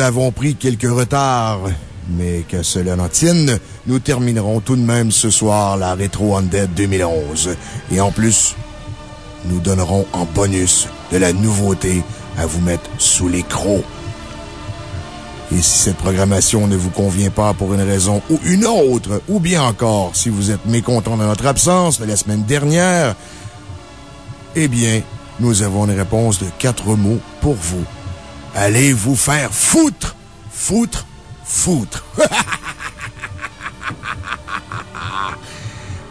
Nous avons pris quelques retards, mais que cela n'en tienne, nous terminerons tout de même ce soir la Retro Undead 2011. Et en plus, nous donnerons en bonus de la nouveauté à vous mettre sous les crocs. Et si cette programmation ne vous convient pas pour une raison ou une autre, ou bien encore si vous êtes mécontent de notre absence de la semaine dernière, eh bien, nous avons une réponse de quatre mots pour vous. Allez vous faire foutre! Foutre! Foutre!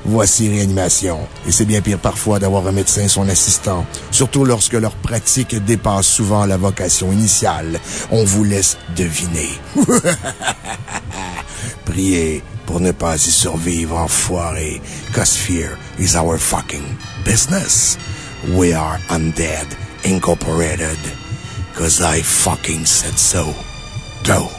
Voici Réanimation. Et c'est bien pire parfois d'avoir un médecin son assistant, surtout lorsque leur pratique dépasse souvent la vocation initiale. On vous laisse deviner. Priez pour ne pas y survivre, enfoiré, cause fear is our fucking business. We are Undead Incorporated. Cause I fucking said so. Go.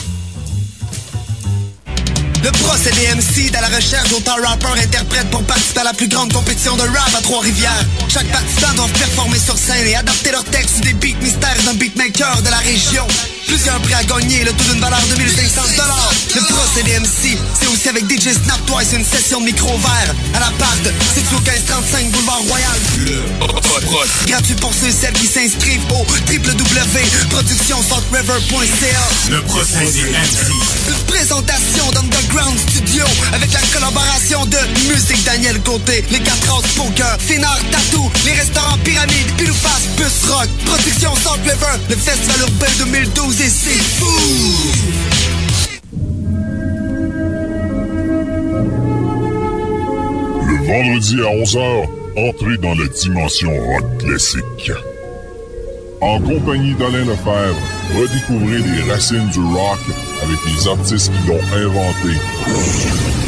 Le procédé MC dans la recherche d'autant rappeurs interprètes pour participer à la plus grande compétition de rap à Trois-Rivières. Chaque participant doit performer sur scène et adapter leur texte des beats mystères d'un beatmaker de la région. Plusieurs prix à gagner, le tout d'une valeur de 1500 Le procédé MC, c'est aussi avec DJ Snap Twice une session de micro vert à la part de 6 au 1535 Boulevard Royal. Gratuit pour ceux et celles qui s'inscrivent au www.productionsaltriver.ca. Le procédé MC. Présentation d'Underground Studio avec la collaboration de Musique Daniel Côté, les 4 House Poker, Finard Tattoo, les restaurants Pyramide, Pilouface, Bus Rock, Production Salt River, le Festival Urbain 2012 et c'est fou! Le vendredi à 11h, entrez dans la dimension rock classique. En compagnie d'Alain Lefebvre, redécouvrez les racines du rock avec les artistes qui l'ont inventé.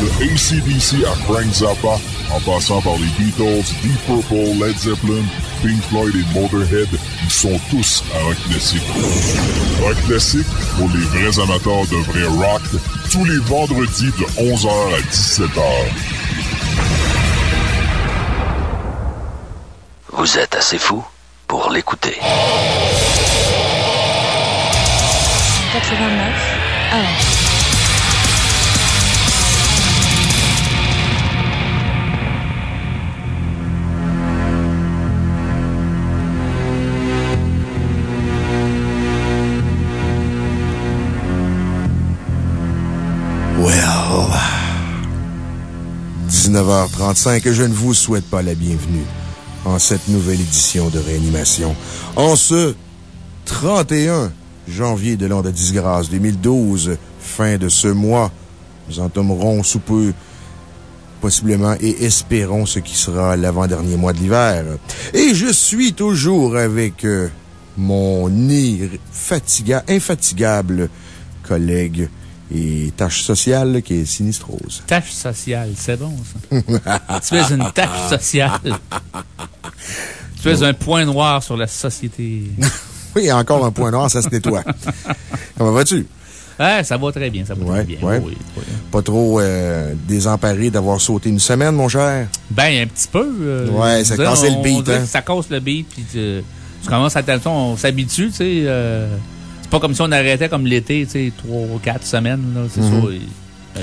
De ACDC à Frank Zappa, en passant par les Beatles, Deep Purple, Led Zeppelin, Pink Floyd et Motorhead, ils sont tous à Rock Classique. Rock Classique, pour les vrais amateurs de vrai rock, tous les vendredis de 11h à 17h. Vous êtes assez fou pour l'écouter. 89 1. Well. 19h35, je ne vous souhaite pas la bienvenue en cette nouvelle édition de réanimation. En ce 31 janvier de l'an de disgrâce 2012, fin de ce mois, nous entamerons sous peu, possiblement, et espérons ce qui sera l'avant-dernier mois de l'hiver. Et je suis toujours avec euh, mon fatiga, infatigable collègue et tâche sociale qui est Sinistrose. Tâche sociale, c'est bon, ça. tu es une tâche sociale. tu es un point noir sur la société. oui, encore un point noir, ça se nettoie. Comment vas-tu? Ça va très bien, ça va ouais, très bien. Ouais. Oui, oui. Pas trop euh, désemparé d'avoir sauté une semaine, mon cher? Ben, un petit peu. Euh, ouais, ça casse le beat. Hein? Ça casse le beat, puis tu, tu commences à on s'habitue, tu sais. Euh, c'est pas comme si on arrêtait comme l'été, tu sais, trois ou quatre semaines, là, c'est ça.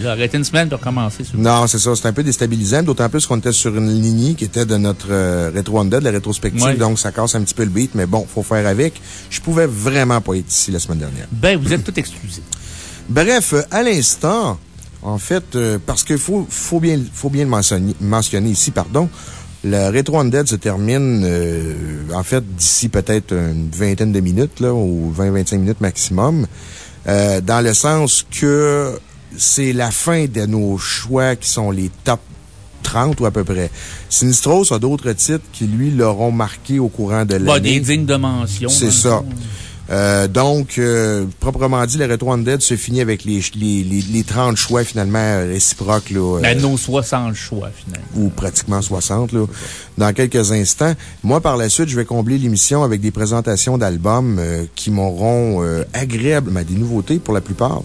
Là, arrêter une semaine pour recommencer. Non, c'est ça. C'est un peu déstabilisant, d'autant plus qu'on était sur une lignée qui était de notre euh, rétro de la rétrospective. Ouais. Donc, ça casse un petit peu le beat, mais bon, faut faire avec. Je pouvais vraiment pas être ici la semaine dernière. Ben, vous êtes tout exclusé. Bref, euh, à l'instant, en fait, euh, parce qu'il faut, faut, bien, faut bien le mentionner, mentionner ici, pardon, le Retro Undead se termine, euh, en fait, d'ici peut-être une vingtaine de minutes, là, ou 20-25 minutes maximum, euh, dans le sens que c'est la fin de nos choix qui sont les top 30 ou à peu près. Sinistros a d'autres titres qui, lui, l'auront marqué au courant de l'année. Bah, des dignes de mention. C'est ça. fond. Euh, donc, euh, proprement dit, le Retro Undead se finit avec les, les, les, les 30 choix finalement euh, réciproques. Là, euh, Ben, nos 60 choix, finalement. ou pratiquement 60, là, dans quelques instants. Moi, par la suite, je vais combler l'émission avec des présentations d'albums euh, qui m'auront euh, agréablement, des nouveautés pour la plupart,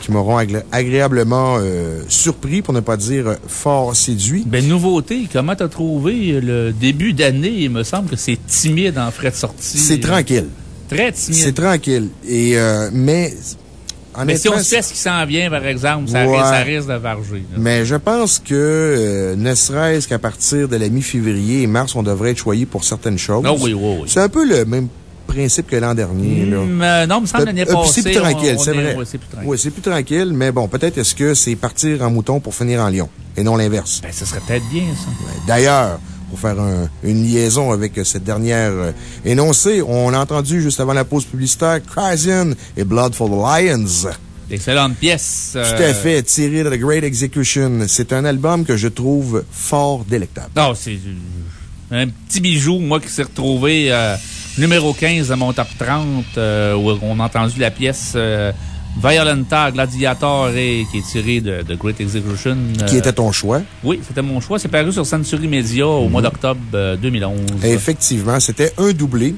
qui m'auront agré- agréablement euh, surpris, pour ne pas dire fort séduit. Ben, nouveauté, comment t'as trouvé le début d'année? Il me semble que c'est timide en frais de sortie. C'est tranquille. Très timide. C'est tranquille. Et, euh, mais, Mais si on sait ce qui s'en vient, par exemple, ça, Ouais. risque, ça risque de varger. là. Mais je pense que, euh, ne serait-ce qu'à partir de la mi-février et mars, on devrait être choyé pour certaines choses. Ah oui, oui, oui. C'est un peu le même principe que l'an dernier, là. Hum, euh, non, il me semble l'année passée. C'est plus tranquille, c'est est- vrai. ouais, c'est plus tranquille. Oui, c'est plus tranquille, mais bon, peut-être est-ce que c'est partir en mouton pour finir en lion et non l'inverse. Ben, ce serait peut-être bien, ça. D'ailleurs, pour faire un- une liaison avec euh, cette dernière euh, énoncée, on a entendu juste avant la pause publicitaire Crysian et Blood for the Lions. Excellente pièce. Tout à fait, tiré de The Great Execution. C'est un album que je trouve fort délectable. Non, c'est un petit bijou, moi, qui s'est retrouvé numéro 15 de mon top 30, où on a entendu la pièce Violenta Gladiator et qui est tiré de, de Great Execution. Qui était ton choix? Oui, c'était mon choix. C'est paru sur Century Media au mois d'octobre 2011. Effectivement, c'était un doublé.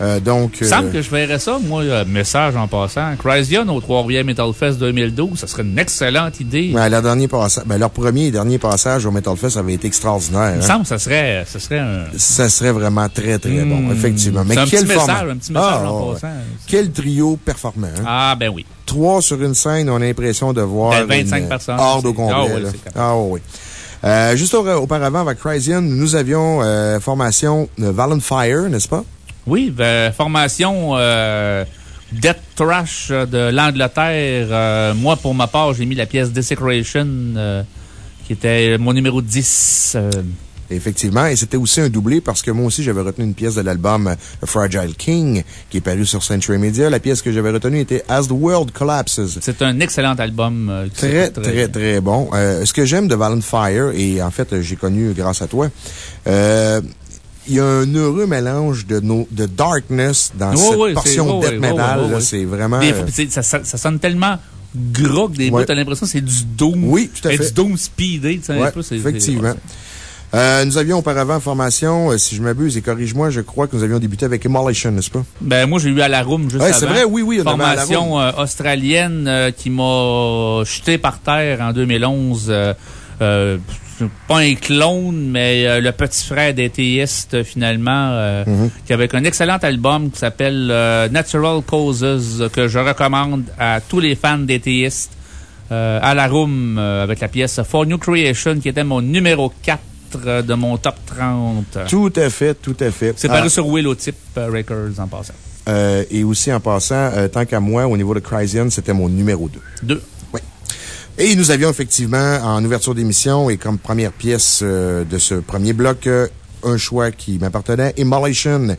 Euh, donc. Il semble que je verrais ça, moi, euh, message en passant. Chrysion au Trois-Rivières Metal Fest 2012, ça serait une excellente idée. Ouais, leur, dernier ben, leur premier et dernier passage au Metal Fest avait été extraordinaire. Il me hein. semble que ça serait, ça serait un. Ça serait vraiment très, très bon, hmm. effectivement. Mais quel un petit message, un petit message ah, en passant. Quel trio performant. Hein? Ah, ben oui. Trois sur une scène, on a l'impression de voir. 25 ben, personnes. Hors au complet. Ah, oui, ah, oui. Euh, juste auparavant, avec Chrysion, nous avions euh, formation Valen Fire, n'est-ce pas? Oui, ben, formation euh, Death Trash de l'Angleterre. Euh, moi, pour ma part, j'ai mis la pièce Desecration, euh, qui était mon numéro 10. Effectivement, et c'était aussi un doublé parce que moi aussi, j'avais retenu une pièce de l'album Fragile King qui est paru sur Century Media. La pièce que j'avais retenue était As the World Collapses. C'est un excellent album. très, très, très, bon. ce que j'aime de Valen Fire, et en fait, j'ai connu grâce à toi, il y a un heureux mélange de, de darkness dans cette portion de death metal. c'est vraiment. Euh, ça, ça, sonne tellement gros que des bouts, t'as l'impression que c'est du doom. Oui, tout à fait. du doom speedé, tu sais, ouais, Effectivement. Euh, nous avions auparavant formation, euh, si je m'abuse, et corrige-moi, je crois que nous avions débuté avec Immolation, n'est-ce pas? Ben, moi, j'ai eu à la room juste ouais, c'est vrai, oui, oui. Formation australienne qui m'a jeté par terre en 2011 pas un clone, mais euh, le petit frère d'Éthéiste, finalement, euh, mhm. qui avait un excellent album qui s'appelle euh, Natural Causes, que je recommande à tous les fans d'Éthéiste, à la room, avec la pièce For New Creation, qui était mon numéro 4 de mon top 30. Tout à fait, tout à fait. C'est paru ah. sur Willowtip Records en passant. et aussi en passant, tant qu'à moi, au niveau de Chrysian, c'était mon numéro 2. 2. Et nous avions effectivement, en ouverture d'émission et comme première pièce euh, de ce premier bloc, euh, un choix qui m'appartenait, Immolation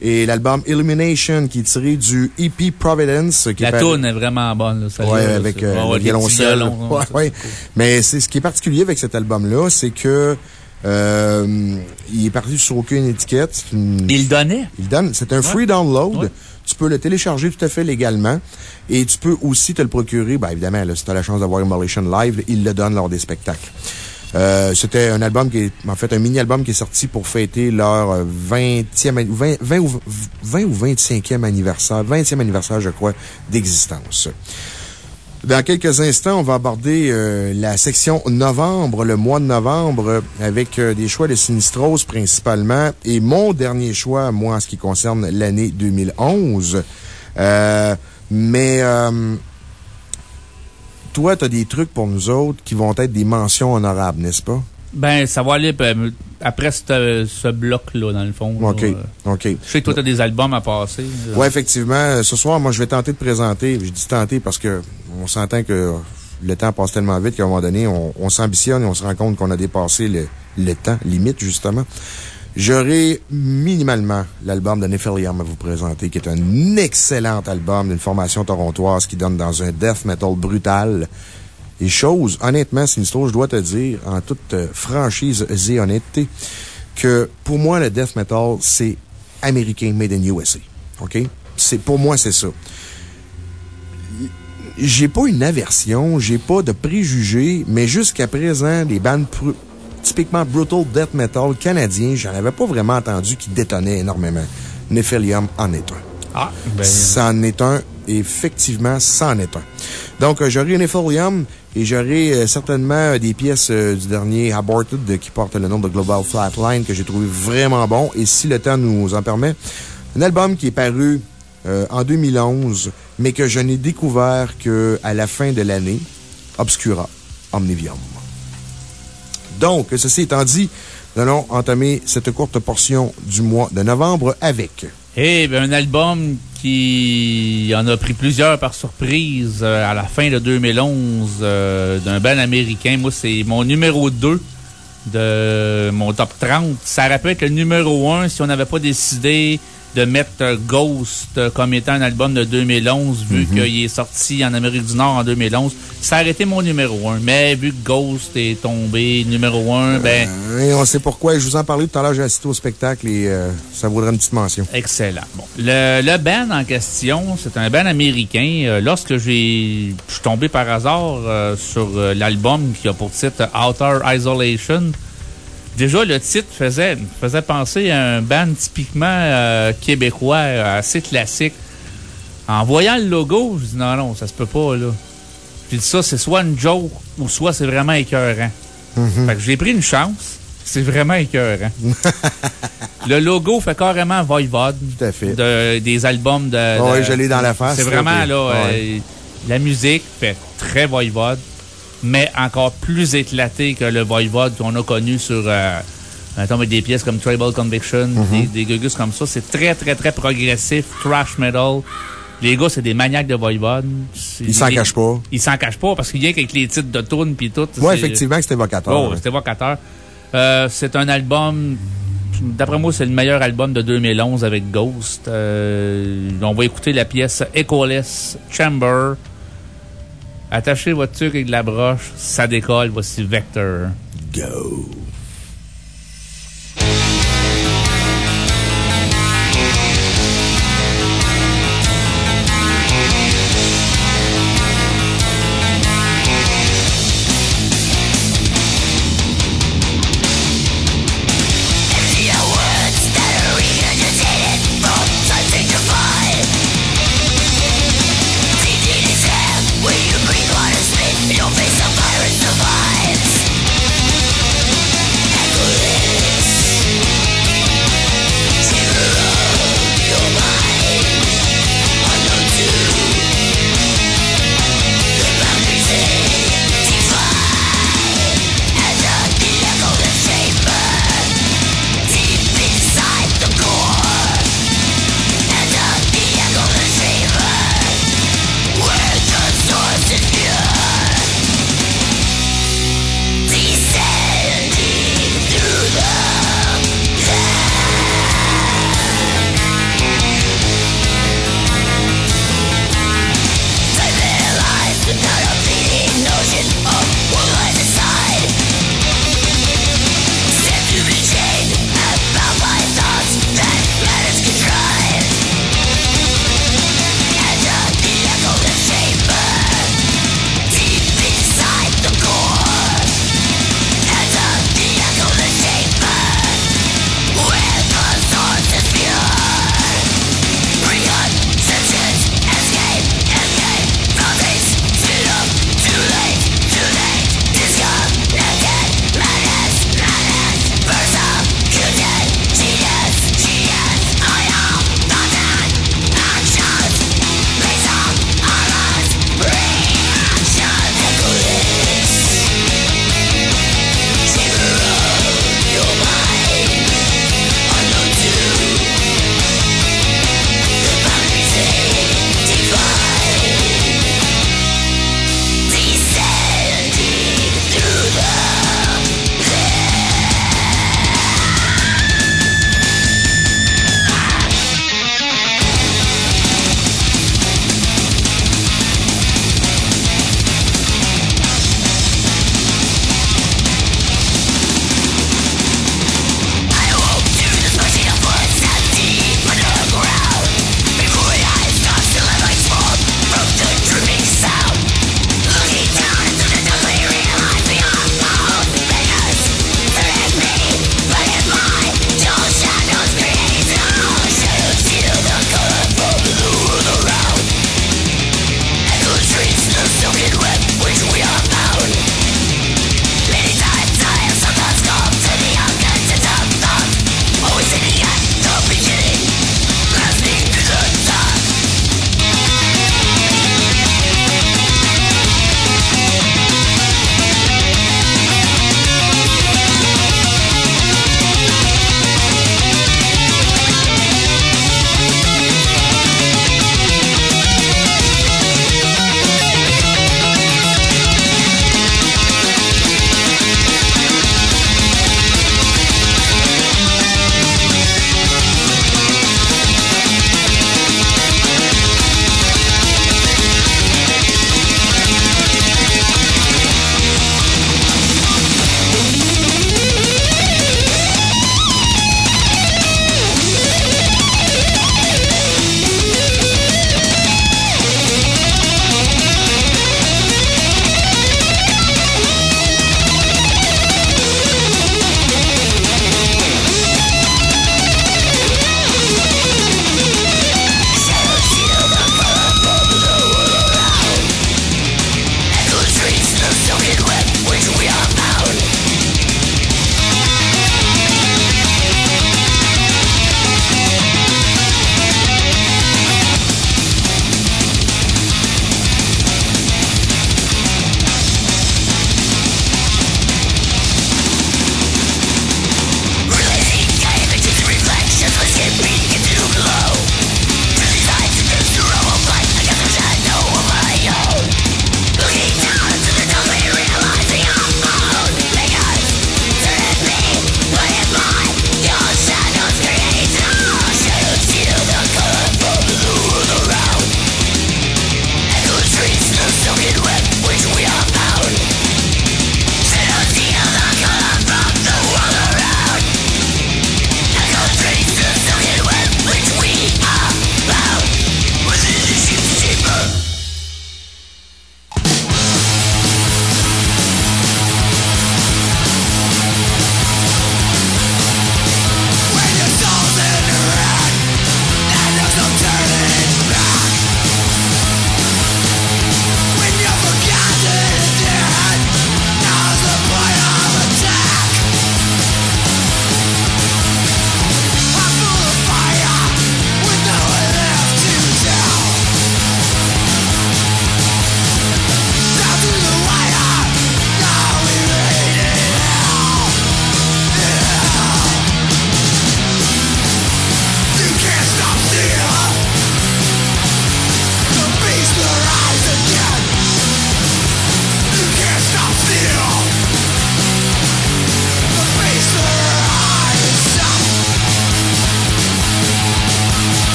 et l'album Illumination qui est tiré du EP Providence. Qui la tune est vraiment bonne, Oui, avec euh, le violoncelle. Ouais, Mais c'est ce qui est particulier avec cet album-là, c'est que il est parti sur aucune étiquette. Il donnait? Il donne. C'est un free download. Tu peux le télécharger tout à fait légalement. Et tu peux aussi te le procurer, bien évidemment, si tu as la chance d'avoir Immolation Live, ils le donnent lors des spectacles. Euh, c'était un album qui est, en fait, un mini-album qui est sorti pour fêter leur 20e, 20, 20, ou, 20 ou 25e anniversaire, 20e anniversaire, je crois, d'existence. Dans quelques instants, on va aborder euh, la section novembre, le mois de novembre, avec euh, des choix de Sinistros principalement. Et mon dernier choix, moi, en ce qui concerne l'année 2011. Euh, mais toi, tu as des trucs pour nous autres qui vont être des mentions honorables, n'est-ce pas? Ben, ça va aller après ce, bloc-là, dans le fond. OK. OK. Je sais que toi, tu as des albums à passer. Oui, effectivement. Ce soir, moi, je vais tenter de présenter. Je dis tenter parce que on s'entend que le temps passe tellement vite qu'à un moment donné, on, s'ambitionne et on se rend compte qu'on a dépassé le, temps limite, justement. J'aurai minimalement l'album de Nephilium à vous présenter, qui est un excellent album d'une formation torontoise qui donne dans un death metal brutal. Et chose, honnêtement, Sinistro, je dois te dire, en toute euh, franchise et honnêteté, que pour moi, le death metal, c'est américain made in USA. OK? Pour moi, c'est ça j'ai pas une aversion, j'ai pas de préjugés, mais jusqu'à présent, les bandes typiquement brutal death metal canadiens, j'en avais pas vraiment entendu qui détonnaient énormément. Nephilium en est un. Ah, ben. Ça en est un. Effectivement, ça en est un. Donc, euh, j'aurai Nephilium et j'aurai euh, certainement des pièces euh, du dernier Aborted qui porte le nom de Global Flatline que j'ai trouvé vraiment bon. Et si le temps nous en permet, un album qui est paru euh, en 2011, mais que je n'ai découvert qu'à la fin de l'année, Obscura, Omnivium. Donc, ceci étant dit, nous allons entamer cette courte portion du mois de novembre avec. Eh bien, un album qui en a pris plusieurs par surprise euh, à la fin de 2011 euh, d'un band américain. Moi, c'est mon numéro 2 de mon top 30. Ça aurait pu être le numéro 1 si on n'avait pas décidé de mettre Ghost comme étant un album de 2011, vu Mhm. qu'il est sorti en Amérique du Nord en 2011. Ça a été mon numéro 1. Mais vu que Ghost est tombé numéro 1, ben, Euh, Et on sait pourquoi. Je vous en parlais tout à l'heure, j'ai assisté au spectacle et euh, ça vaudrait une petite mention. excellent. Bon. Le, le band en question, c'est un band américain. Euh, lorsque j'ai, je suis tombé par hasard euh, sur l'album qui a pour titre Outer Isolation, Déjà, le titre faisait, faisait penser à un band typiquement euh, québécois, assez classique. En voyant le logo, je dis non, non, ça se peut pas, là. Puis ça, c'est soit une joke ou soit c'est vraiment écœurant. Fait que j'ai pris une chance. C'est vraiment écœurant. le logo fait carrément Voivode. Tout à fait. de- des albums de. Ah oui, je l'ai dans la face. C'est vraiment, là, euh, la musique fait très Voivode, mais encore plus éclaté que le Voivode qu'on a connu sur, euh, avec des pièces comme Tribal Conviction, Mhm. des, des gugus comme ça. C'est très, très, très progressif, thrash metal. Les gars, c'est des maniaques de Voivode. C'est- Ils s'en cachent pas. Ils s'en cachent pas parce qu'il y a qu'avec les titres de tunes puis tout. Oui, c'est- effectivement, c'était évocateur. Oh, ouais. c'est évocateur. Euh, c'est un album. D'après moi, c'est le meilleur album de 2011 avec Ghost. Euh, on va écouter la pièce Echoless Chamber. Attachez votre truc avec de la broche. Ça décolle. Voici Vector. Go.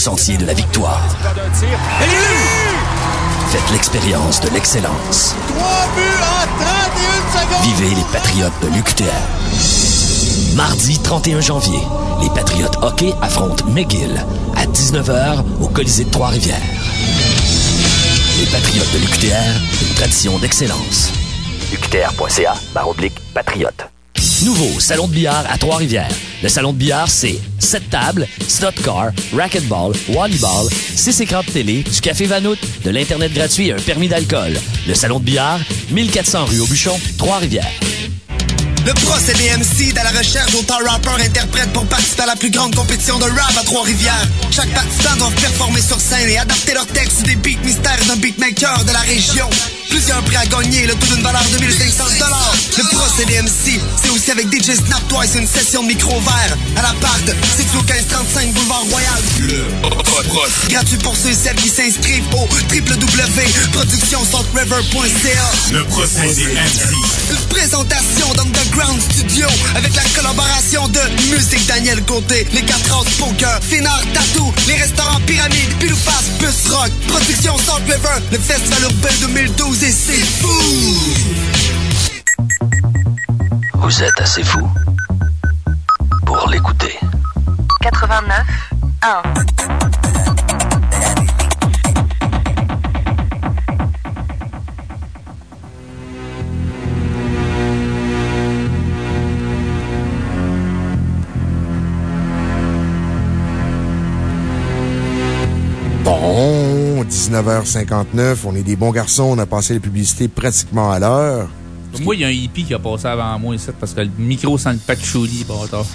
Sentier de la victoire. Faites l'expérience de l'excellence. Vivez les Patriotes de l'UQTR. Mardi 31 janvier, les Patriotes hockey affrontent McGill à 19h au Colisée de Trois-Rivières. Les Patriotes de l'UQTR, une tradition d'excellence. UQTR.ca, barre oblique, patriote. Nouveau salon de billard à Trois-Rivières. Le salon de billard, c'est 7 tables, slot car, racquetball, volleyball, 6 écrans de télé, du café Vanout, de l'Internet gratuit et un permis d'alcool. Le salon de billard, 1400 rue Aubuchon, Trois-Rivières. Le procédé MC à la recherche d'autant rappeurs interprètes pour participer à la plus grande compétition de rap à Trois-Rivières. Chaque participant doit performer sur scène et adapter leur texte des beats mystères d'un beatmaker de la région. Plusieurs prix à gagner, le tout d'une valeur de 1500 Le procédé MC, c'est aussi avec DJ Snap Twice une session de micro vert à la part situé au 1535 Boulevard Royal. Le Gratuit pour ceux et celles qui s'inscrivent au www.productionsaltriver.ca. Le procédé MC. Une présentation d'Underground Studio avec la collaboration de Musique Daniel Côté, les 4 House Poker, Finard Tattoo, les restaurants Pyramide, Pilouface, Bus Rock, Production Salt River, le Festival Urbain 2012 c'est fou! Vous êtes assez fou pour l'écouter. 89 1 19h59, on est des bons garçons, on a passé les publicités pratiquement à l'heure. Moi, il y a un hippie qui a passé avant moi ici parce que le micro sent le patchouli, bâtard.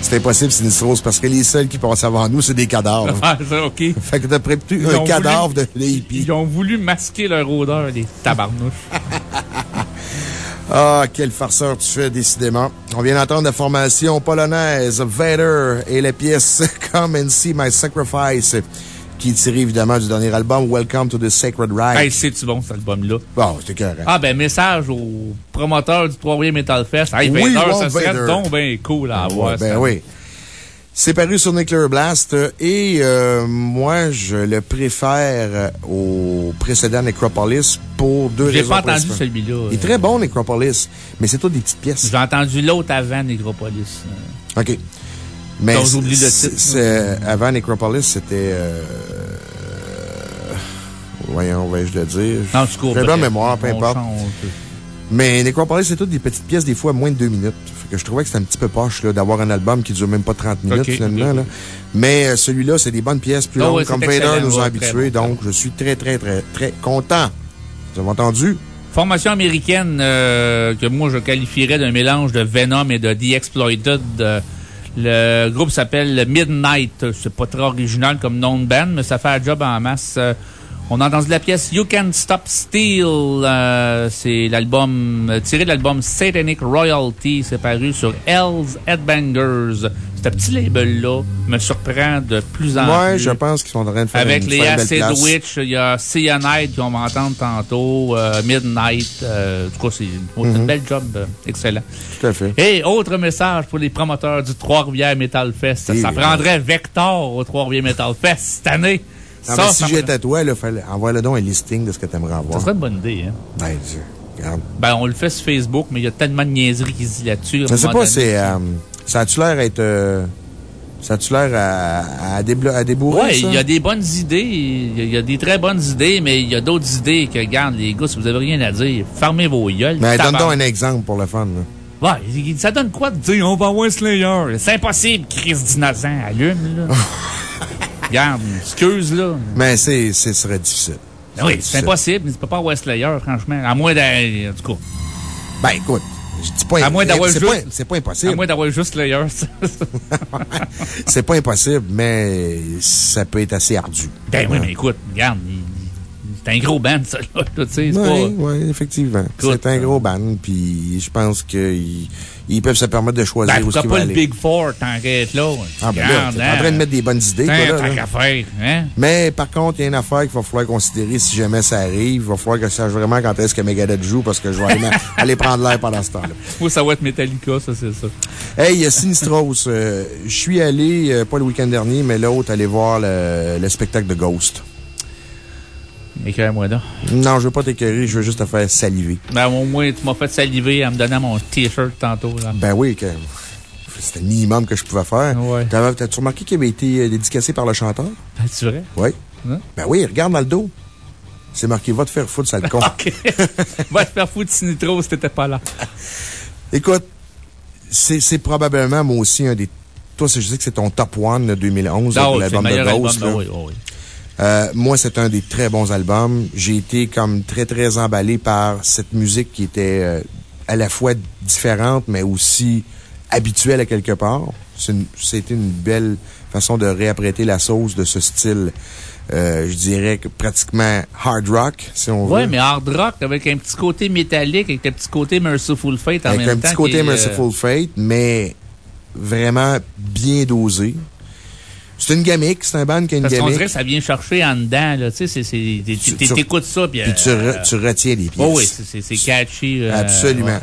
C'est impossible, Sinistros, parce que les seuls qui passent avant nous, c'est des cadavres. Ah, ça, OK. Fait que pris Ils un cadavre voulu- de hippie. Ils ont voulu masquer leur odeur, les tabarnouches. Ah, quel farceur tu fais, décidément. On vient d'entendre la formation polonaise Vader et la pièce Come and See My Sacrifice, qui est tirée évidemment du dernier album Welcome to the Sacred Rite. Hey, c'est-tu bon, cet album-là? Bon, c'était correct. Ah, ben, message au promoteur du 3 Metal Fest. Hey, Oui, Vader, Walt ça serait donc bien cool à avoir. Ouais, ben ça. oui. C'est paru sur Nuclear Blast euh, et euh, moi, je le préfère euh, au précédent Necropolis pour deux J'ai raisons. pas entendu celui-là. Il est très bon, Necropolis, mais c'est tout des petites pièces. J'ai entendu l'autre avant Négropolis. OK. Mais Donc, j'oublie le titre. avant Necropolis, c'était. euh, voyons, vais-je le dire? Non, tu cours J'ai pas. mémoire, peu importe. Mais Necropolis, c'est toutes des petites pièces, des fois moins de deux minutes. Que je trouvais que c'était un petit peu poche d'avoir un album qui dure même pas 30 minutes, finalement. là. Mais euh, celui-là, c'est des bonnes pièces plus Ah longues, ouais, comme excellent, nous a habitués. bon. Donc, je suis très, très, très, très content. Vous avez entendu? Formation américaine euh, que moi je qualifierais d'un mélange de Venom et de The Exploited. Euh, le groupe s'appelle Midnight. C'est pas très original comme nom de band, mais ça fait un job en masse. On a entendu la pièce You Can Stop Steel. Euh, c'est l'album, euh, tiré de l'album Satanic Royalty. C'est paru sur Hell's Headbangers. Ce petit label-là me surprend de plus en Ouais, plus. je pense qu'ils sont en train de faire Avec une les une belle Acid. Witch, il y a Cyanide qu'on va entendre tantôt, euh, Midnight. euh, en tout cas, c'est c'est Mhm. un bel job. excellent. Tout à fait. Et autre message pour les promoteurs du Trois-Rivières Metal Fest. Et ça prendrait Vector au Trois-Rivières Metal Fest cette année. Non, si j'étais toi, là, fallait, envoie-le donc un listing de ce que t'aimerais avoir. ça serait une bonne idée. Hein? Ben, regarde. Ben, on le fait sur Facebook, mais il y a tellement de niaiseries qui se disent là-dessus. un Je sais pas, c'est, euh, ça a-tu l'air être, euh, ça a-tu l'air à, à, à débourrer, ça? il y a des bonnes idées, il y a- il y, a des très bonnes idées, mais il y a d'autres idées que, regarde, les gars, si vous avez rien à dire, fermez vos gueules. Mais donne donc un exemple pour le fun, là. Ouais, il- ça donne quoi de dire on va avoir Slayer? C'est impossible, Chris d'innocent. Allume, là. Regarde, excuse, là. Mais c'est, ce serait difficile. Ben oui, c'est impossible. Tu peux pas avoir Slayer, franchement. À moins. En tout cas, Ben, écoute, je dis pas, À moins d'avoir c'est juste- pas, c'est pas à impossible. moins d'avoir juste Slayer. c'est pas impossible, mais ça peut être assez ardu. ben oui, mais écoute, regarde. il- c'est un gros band, ça, là. tu sais, c'est Oui, oui, effectivement. C'est un gros band, puis je pense qu'ils ils peuvent se permettre de choisir Ben, où ils pas le aller. Big Four, être là? Ah, ben là, t'es hein. en train de mettre des bonnes idées, toi, là, là. qu'à faire, hein? Mais par contre, il y a une affaire qu'il va falloir considérer si jamais ça arrive. Il va falloir que je sache vraiment quand est-ce que Megadeth joue parce que je vais aller, prendre l'air pendant ce temps-là. Moi, ça va être Metallica, ça, c'est ça. Hey, il y a Sinistros. euh, je suis allé, euh, pas le week-end dernier, mais l'autre, aller voir le, le spectacle de Ghost. Écœure-moi donc. Non, je veux pas t'écœurer, je veux juste te faire saliver. Ben, au moins, tu m'as fait saliver en me donnant mon t-shirt tantôt, là. Ben oui, que- c'était le minimum que je pouvais faire. Ouais. T'as-tu remarqué qu'il avait été euh, dédicacé par le chanteur? Ben, c'est vrai? Oui. Hein? Ben oui, regarde dans le dos. C'est marqué, va te faire foutre, sale con. OK. Va te faire foutre Sinitro si t'étais pas là. Écoute, c'est probablement, moi aussi, un des. Toi, je sais que c'est ton top one de 2011, Ah l'album de Ghost. album, là. oui, oui, oui. Euh, moi, c'est un des très bons albums. J'ai été comme très, très emballé par cette musique qui était euh, à la fois différente, mais aussi habituelle à quelque part. C'est une- C'était une belle façon de réapprêter la sauce de ce style. euh, je dirais que pratiquement hard rock, si on veut. Ouais, mais hard rock avec un petit côté métallique, avec un petit côté Merciful Fate en Avec même un temps. petit côté qui est, euh, Merciful Fate, mais vraiment bien dosé. C'est une gimmick, c'est un band qui a une Parce gimmick. dirait que ça vient chercher en dedans, là. Tu sais, t'écoutes ça, puis. Puis tu, euh, re- tu retiens les pièces. Oh oui, c'est- catchy. euh, Absolument. ouais.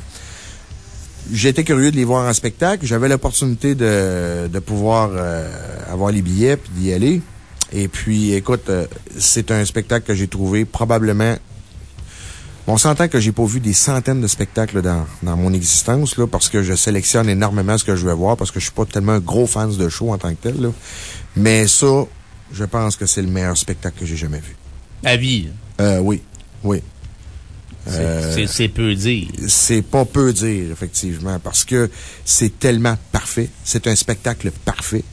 J'étais curieux de les voir en spectacle. J'avais l'opportunité de, de pouvoir euh, avoir les billets puis d'y aller. Et puis, écoute, euh, c'est un spectacle que j'ai trouvé probablement. On s'entend que j'ai pas vu des centaines de spectacles dans, dans mon existence, là, parce que je sélectionne énormément ce que je vais voir, parce que je suis pas tellement un gros fan de show en tant que tel, là. Mais ça, je pense que c'est le meilleur spectacle que j'ai jamais vu. À vie. Euh, oui. Oui. C'est- Euh, peu dire. c'est pas peu dire, effectivement, parce que c'est tellement parfait. C'est un spectacle parfait.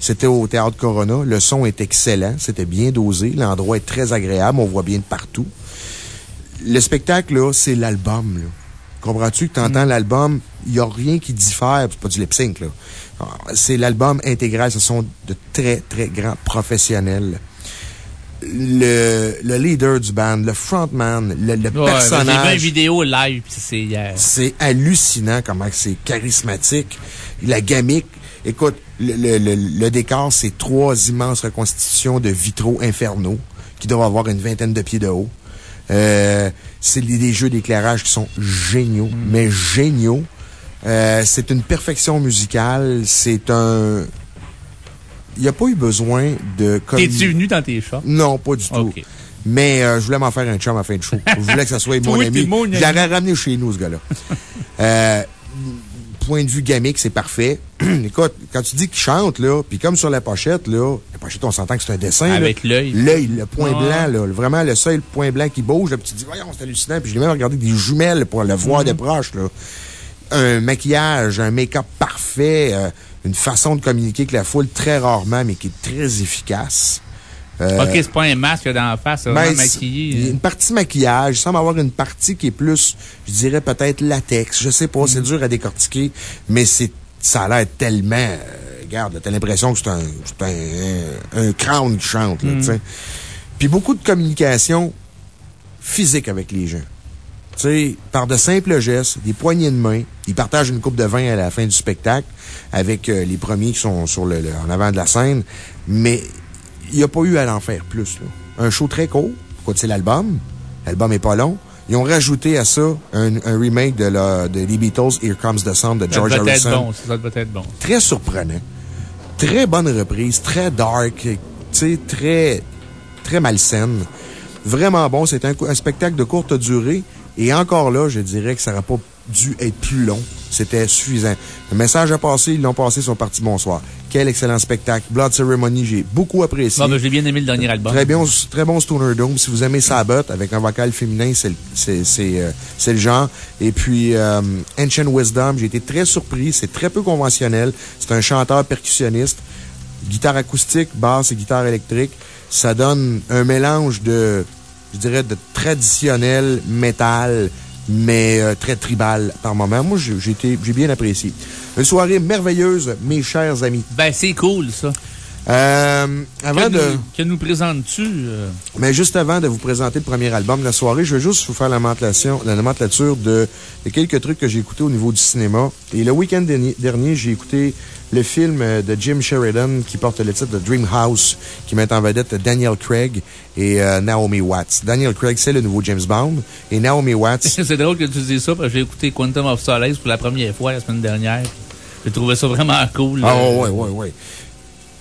C'était au Théâtre Corona. Le son est excellent. C'était bien dosé. L'endroit est très agréable. On voit bien de partout. Le spectacle, là, c'est l'album, là. Comprends-tu que tu entends l'album, il n'y a rien qui diffère, c'est pas du lip sync, là. C'est l'album intégral. Ce sont de très, très grands professionnels. Le, le leader du band, le frontman, le, le Ouais, personnage. J'ai vu une vidéo live, c'est hier. C'est hallucinant comment c'est charismatique. La gamique. Écoute, le, le- le- le décor, c'est trois immenses reconstitutions de vitraux infernaux qui doivent avoir une vingtaine de pieds de haut. Euh, c'est des jeux d'éclairage qui sont géniaux, mais géniaux. Euh, c'est une perfection musicale. C'est un. Il n'y a pas eu besoin de. T'es-tu venu dans tes chats? Non, pas du tout. Mais euh, je voulais m'en faire un chum à la fin de show. Je voulais que ça soit mon Toi, ami. mon ami. Je l'aurais ramené chez nous, ce gars-là. Point de vue gamique, c'est parfait. Écoute, quand tu dis qu'il chante, là, puis comme sur la pochette, là, la pochette, on s'entend que c'est un dessin. Avec l'œil. L'œil, le point blanc, là. Vraiment, le seul point blanc qui bouge, là, puis tu te dis, voyons, c'est hallucinant. Puis je l'ai même regardé avec des jumelles pour le voir Mhm. de proche, là. Un maquillage, un make-up parfait, euh, une façon de communiquer avec la foule très rarement, mais qui est très efficace. Euh, OK, c'est pas un masque dans la face, ben, vraiment maquillé. A une partie maquillage. Il semble avoir une partie qui est plus, je dirais peut-être latex. Je sais pas, Mm. c'est dur à décortiquer, mais c'est, ça a l'air tellement, euh, regarde, t'as l'impression que c'est un, c'est un, un crown qui chante, là, Mm. Puis beaucoup de communication physique avec les gens. Tu sais, par de simples gestes, des poignées de main. Ils partagent une coupe de vin à la fin du spectacle avec euh, les premiers qui sont sur le, le- en avant de la scène. Mais il n'y a pas eu à l'en faire plus. Là. Un show très court. Écoute, c'est l'album. L'album est pas long. Ils ont rajouté à ça un, un remake de, la, de les Beatles, Here Comes the Sound de Ça George doit être bon, ça doit être bon. Très surprenant. Très bonne reprise, très dark, tu sais, très, très malsaine. Vraiment bon. C'est un, un spectacle de courte durée. Et encore là, je dirais que ça n'aurait pas dû être plus long. C'était suffisant. Le message a passé, ils l'ont passé, ils sont partis bonsoir. Quel excellent spectacle. Blood Ceremony, j'ai beaucoup apprécié. Bon, ben, j'ai bien aimé le dernier album. Très bien, très bon Stoner Dome. Si vous aimez Sabbath avec un vocal féminin, c'est le- euh, le genre. Et puis, euh, Ancient Wisdom, j'ai été très surpris. C'est très peu conventionnel. C'est un chanteur percussionniste. Guitare acoustique, basse et guitare électrique. Ça donne un mélange de, je dirais, de traditionnel métal, mais euh, très tribal par moment. Moi, j'ai bien apprécié. Une soirée merveilleuse, mes chers amis. Ben, c'est cool, ça. Euh, avant que de. Nous, que nous présentes-tu? Euh? Mais juste avant de vous présenter le premier album de la soirée, je vais juste vous faire la la nomenclature de, de, quelques trucs que j'ai écoutés au niveau du cinéma. Et le week-end dernier, j'ai écouté le film euh, de Jim Sheridan qui porte le titre de Dream House, qui met en vedette Daniel Craig et Naomi Watts. Daniel Craig, c'est le nouveau James Bond. Et Naomi Watts. c'est drôle que tu dises ça parce que j'ai écouté Quantum of Solace pour la première fois la semaine dernière. J'ai trouvé ça vraiment cool. Ah, ouais, ouais, ouais.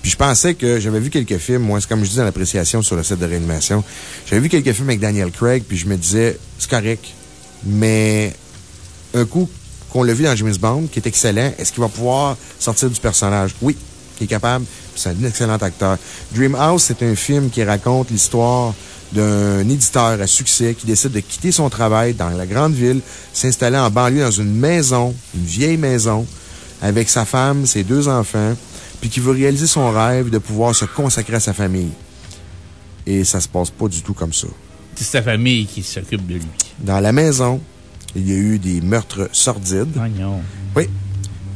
Puis je pensais que j'avais vu quelques films, moi, c'est comme je dis dans l'appréciation sur le set de réanimation. J'avais vu quelques films avec Daniel Craig, puis je me disais, c'est correct. Mais un coup qu'on l'a vu dans James Bond, qui est excellent, est-ce qu'il va pouvoir sortir du personnage? Oui, il est capable. C'est un excellent acteur. Dreamhouse, c'est un film qui raconte l'histoire d'un éditeur à succès qui décide de quitter son travail dans la grande ville, s'installer en banlieue dans une maison, une vieille maison, avec sa femme, ses deux enfants, puis qui veut réaliser son rêve de pouvoir se consacrer à sa famille. Et ça se passe pas du tout comme ça. C'est sa famille qui s'occupe de lui. Dans la maison, il y a eu des meurtres sordides. Ah non. Oui.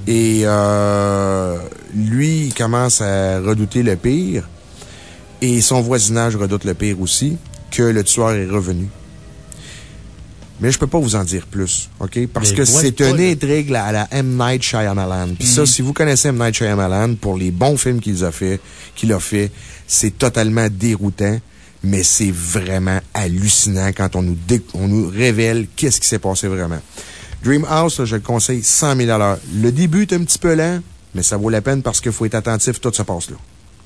Et euh, lui, il commence à redouter le pire. Et son voisinage redoute le pire aussi, que le tueur est revenu. Mais je peux pas vous en dire plus, OK? Parce que c'est une intrigue à la M. Night Shyamalan. Puis ça, mhm. si vous connaissez M. Night Shyamalan, pour les bons films qu'il a fait, qu'il a fait, c'est totalement déroutant, mais c'est vraiment hallucinant quand on nous, révèle qu'est-ce qui s'est passé vraiment. Dreamhouse, je le conseille 100 000 Le début est un petit peu lent, mais ça vaut la peine parce qu'il faut être attentif, tout se passe là.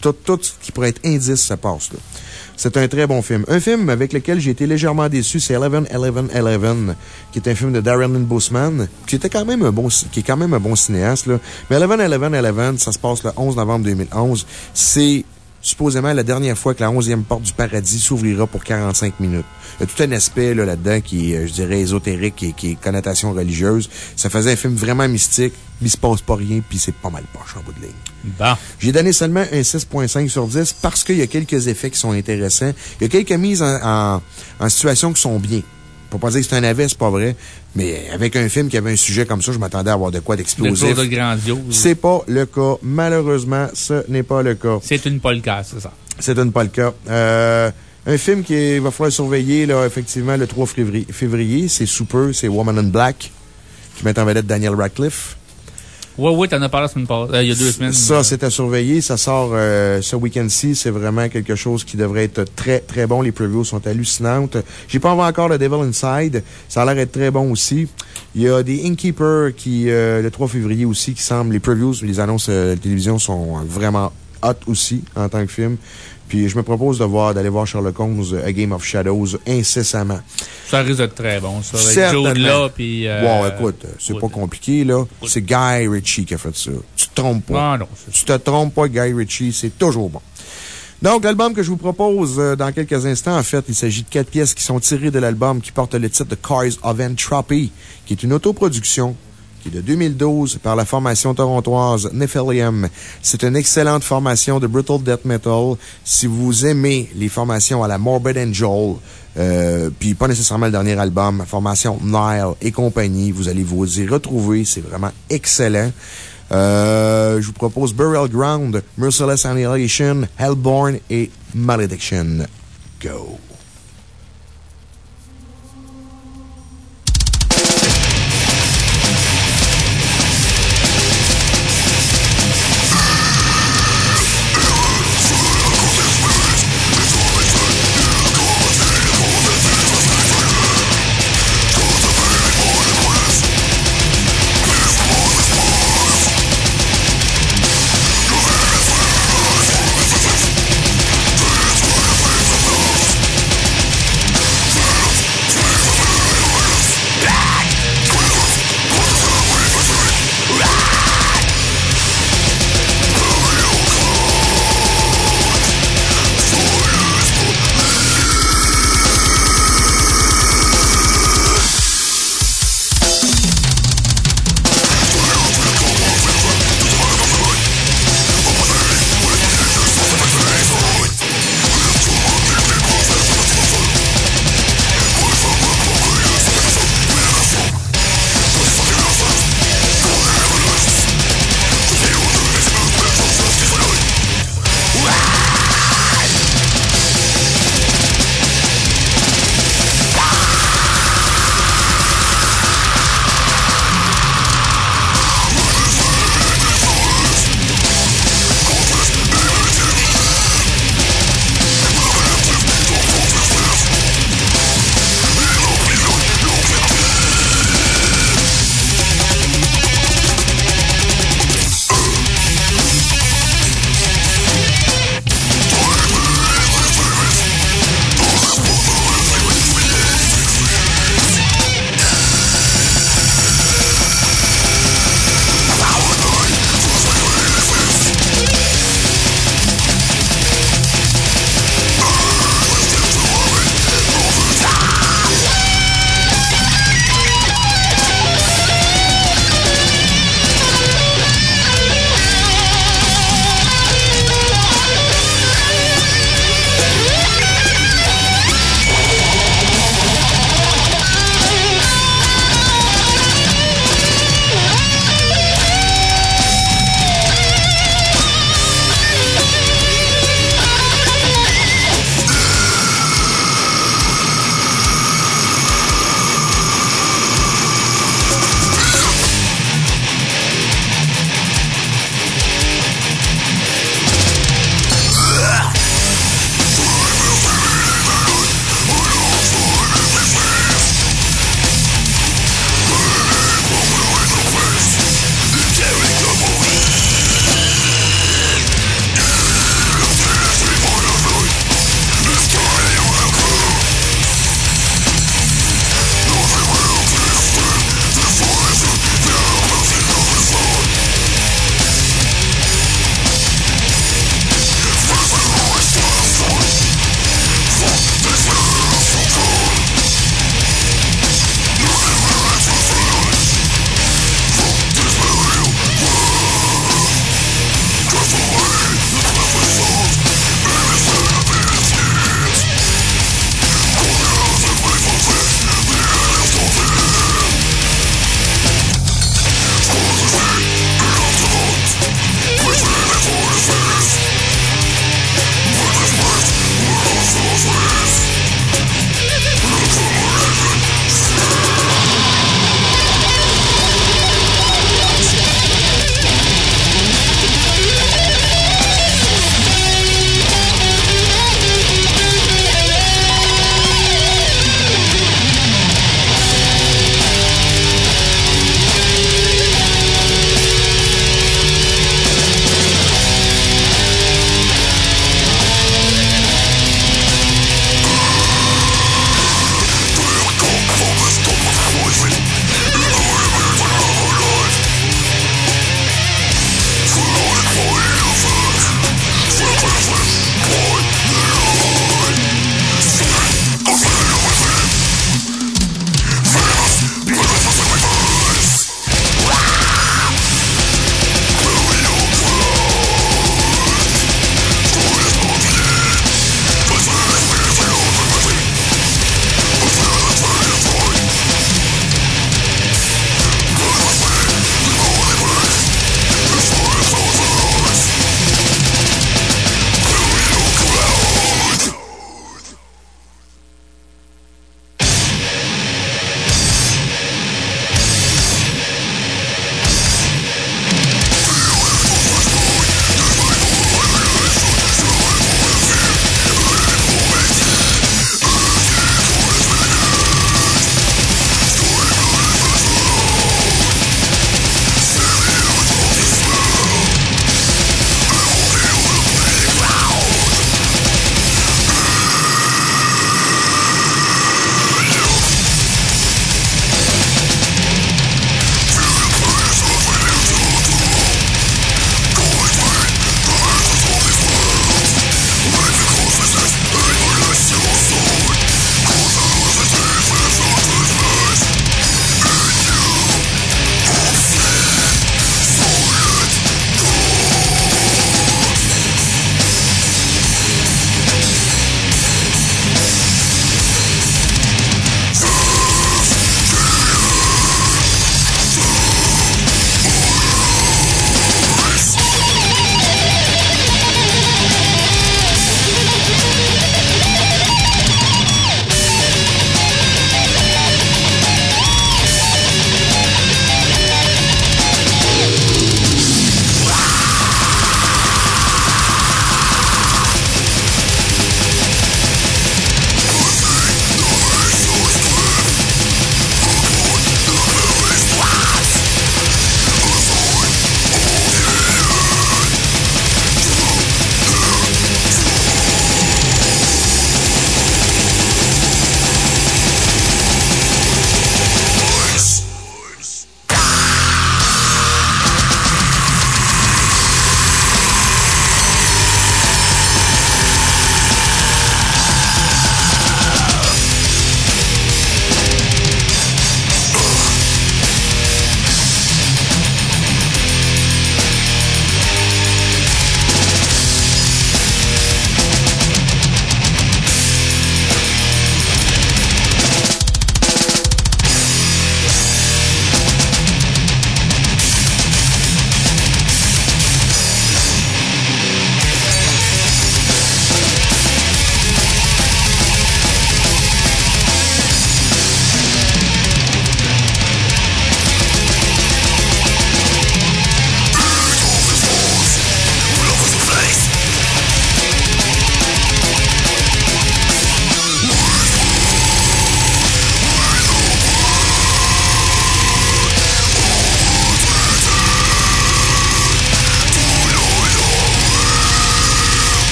Tout, tout ce qui pourrait être indice, ça passe là. C'est un très bon film. Un film avec lequel j'ai été légèrement déçu, c'est 11 11 11, qui est un film de Darren Lynn Bousman, qui était quand même un bon, qui est quand même un bon cinéaste, là. Mais 11 11 11, ça se passe le 11 novembre 2011. C'est supposément la dernière fois que la 11e porte du paradis s'ouvrira pour 45 minutes. Il y a tout un aspect là-dedans qui est, euh, je dirais, ésotérique et qui est connotation religieuse. Ça faisait un film vraiment mystique, mais il se passe pas rien, puis c'est pas mal poche en bout de ligne. Bon. J'ai donné seulement un 6.5 sur 10 parce qu'il y a quelques effets qui sont intéressants. Il y a quelques mises en, en situation qui sont bien. Pour pas dire que c'est un avis, c'est pas vrai. Mais avec un film qui avait un sujet comme ça, je m'attendais à avoir de quoi d'explosif. De grandiose. C'est pas le cas. Malheureusement, ce n'est pas le cas. C'est une polka, c'est ça. C'est une polka. Euh, un film qui va falloir surveiller, là, effectivement, le 3 février. C'est Super, c'est Woman in Black, qui met en vedette Daniel Radcliffe. Oui, oui, t'en as parlé euh, il y a deux semaines. Ça, c'est à surveiller. Ça sort euh, ce week-end-ci. C'est vraiment quelque chose qui devrait être très, très bon. Les previews sont hallucinantes. J'ai pas envie encore le Devil Inside. Ça a l'air d'être très bon aussi. Il y a des Innkeeper qui, euh, le 3 février aussi, qui semblent, les previews, les annonces de télévision sont vraiment hot aussi en tant que film. Puis je me propose d'aller voir Sherlock Holmes, A Game of Shadows, incessamment. Ça risque d'être très bon, ça. Avec Joe là, puis. Euh, bon, écoute, c'est pas compliqué, là. C'est Guy Ritchie qui a fait ça. Tu te trompes pas. Ah non, Tu te trompes pas, Guy Ritchie, c'est toujours bon. Donc, l'album que je vous propose euh, dans quelques instants, en fait, il s'agit de quatre pièces qui sont tirées de l'album qui porte le titre de Cars of Entropy, qui est une autoproduction de 2012 par la formation torontoise Nephilim. C'est une excellente formation de brutal death metal. Si vous aimez les formations à la Morbid Angel, euh, puis pas nécessairement le dernier album, formation Nile et compagnie, vous allez vous y retrouver. C'est vraiment excellent. Euh, je vous propose Burial Ground, Merciless Annihilation, Hellborn et Malediction. Go!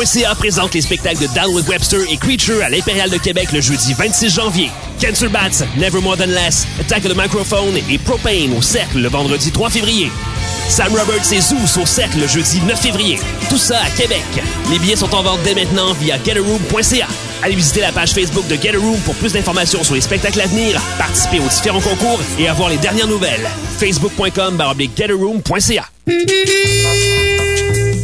GetAroom.ca présente les spectacles de Downwood Webster et Creature à l'Impérial de Québec le jeudi 26 janvier. Cancer Bats, Never More Than Less, Attack of the Microphone et Propane au Cercle le vendredi 3 février. Sam Roberts et Zeus au Cercle le jeudi 9 février. Tout ça à Québec. Les billets sont en vente dès maintenant via getaroom.ca. Allez visiter la page Facebook de Get a Room pour plus d'informations sur les spectacles à venir, participer aux différents concours et avoir les dernières nouvelles. Facebook.com getaroom.ca.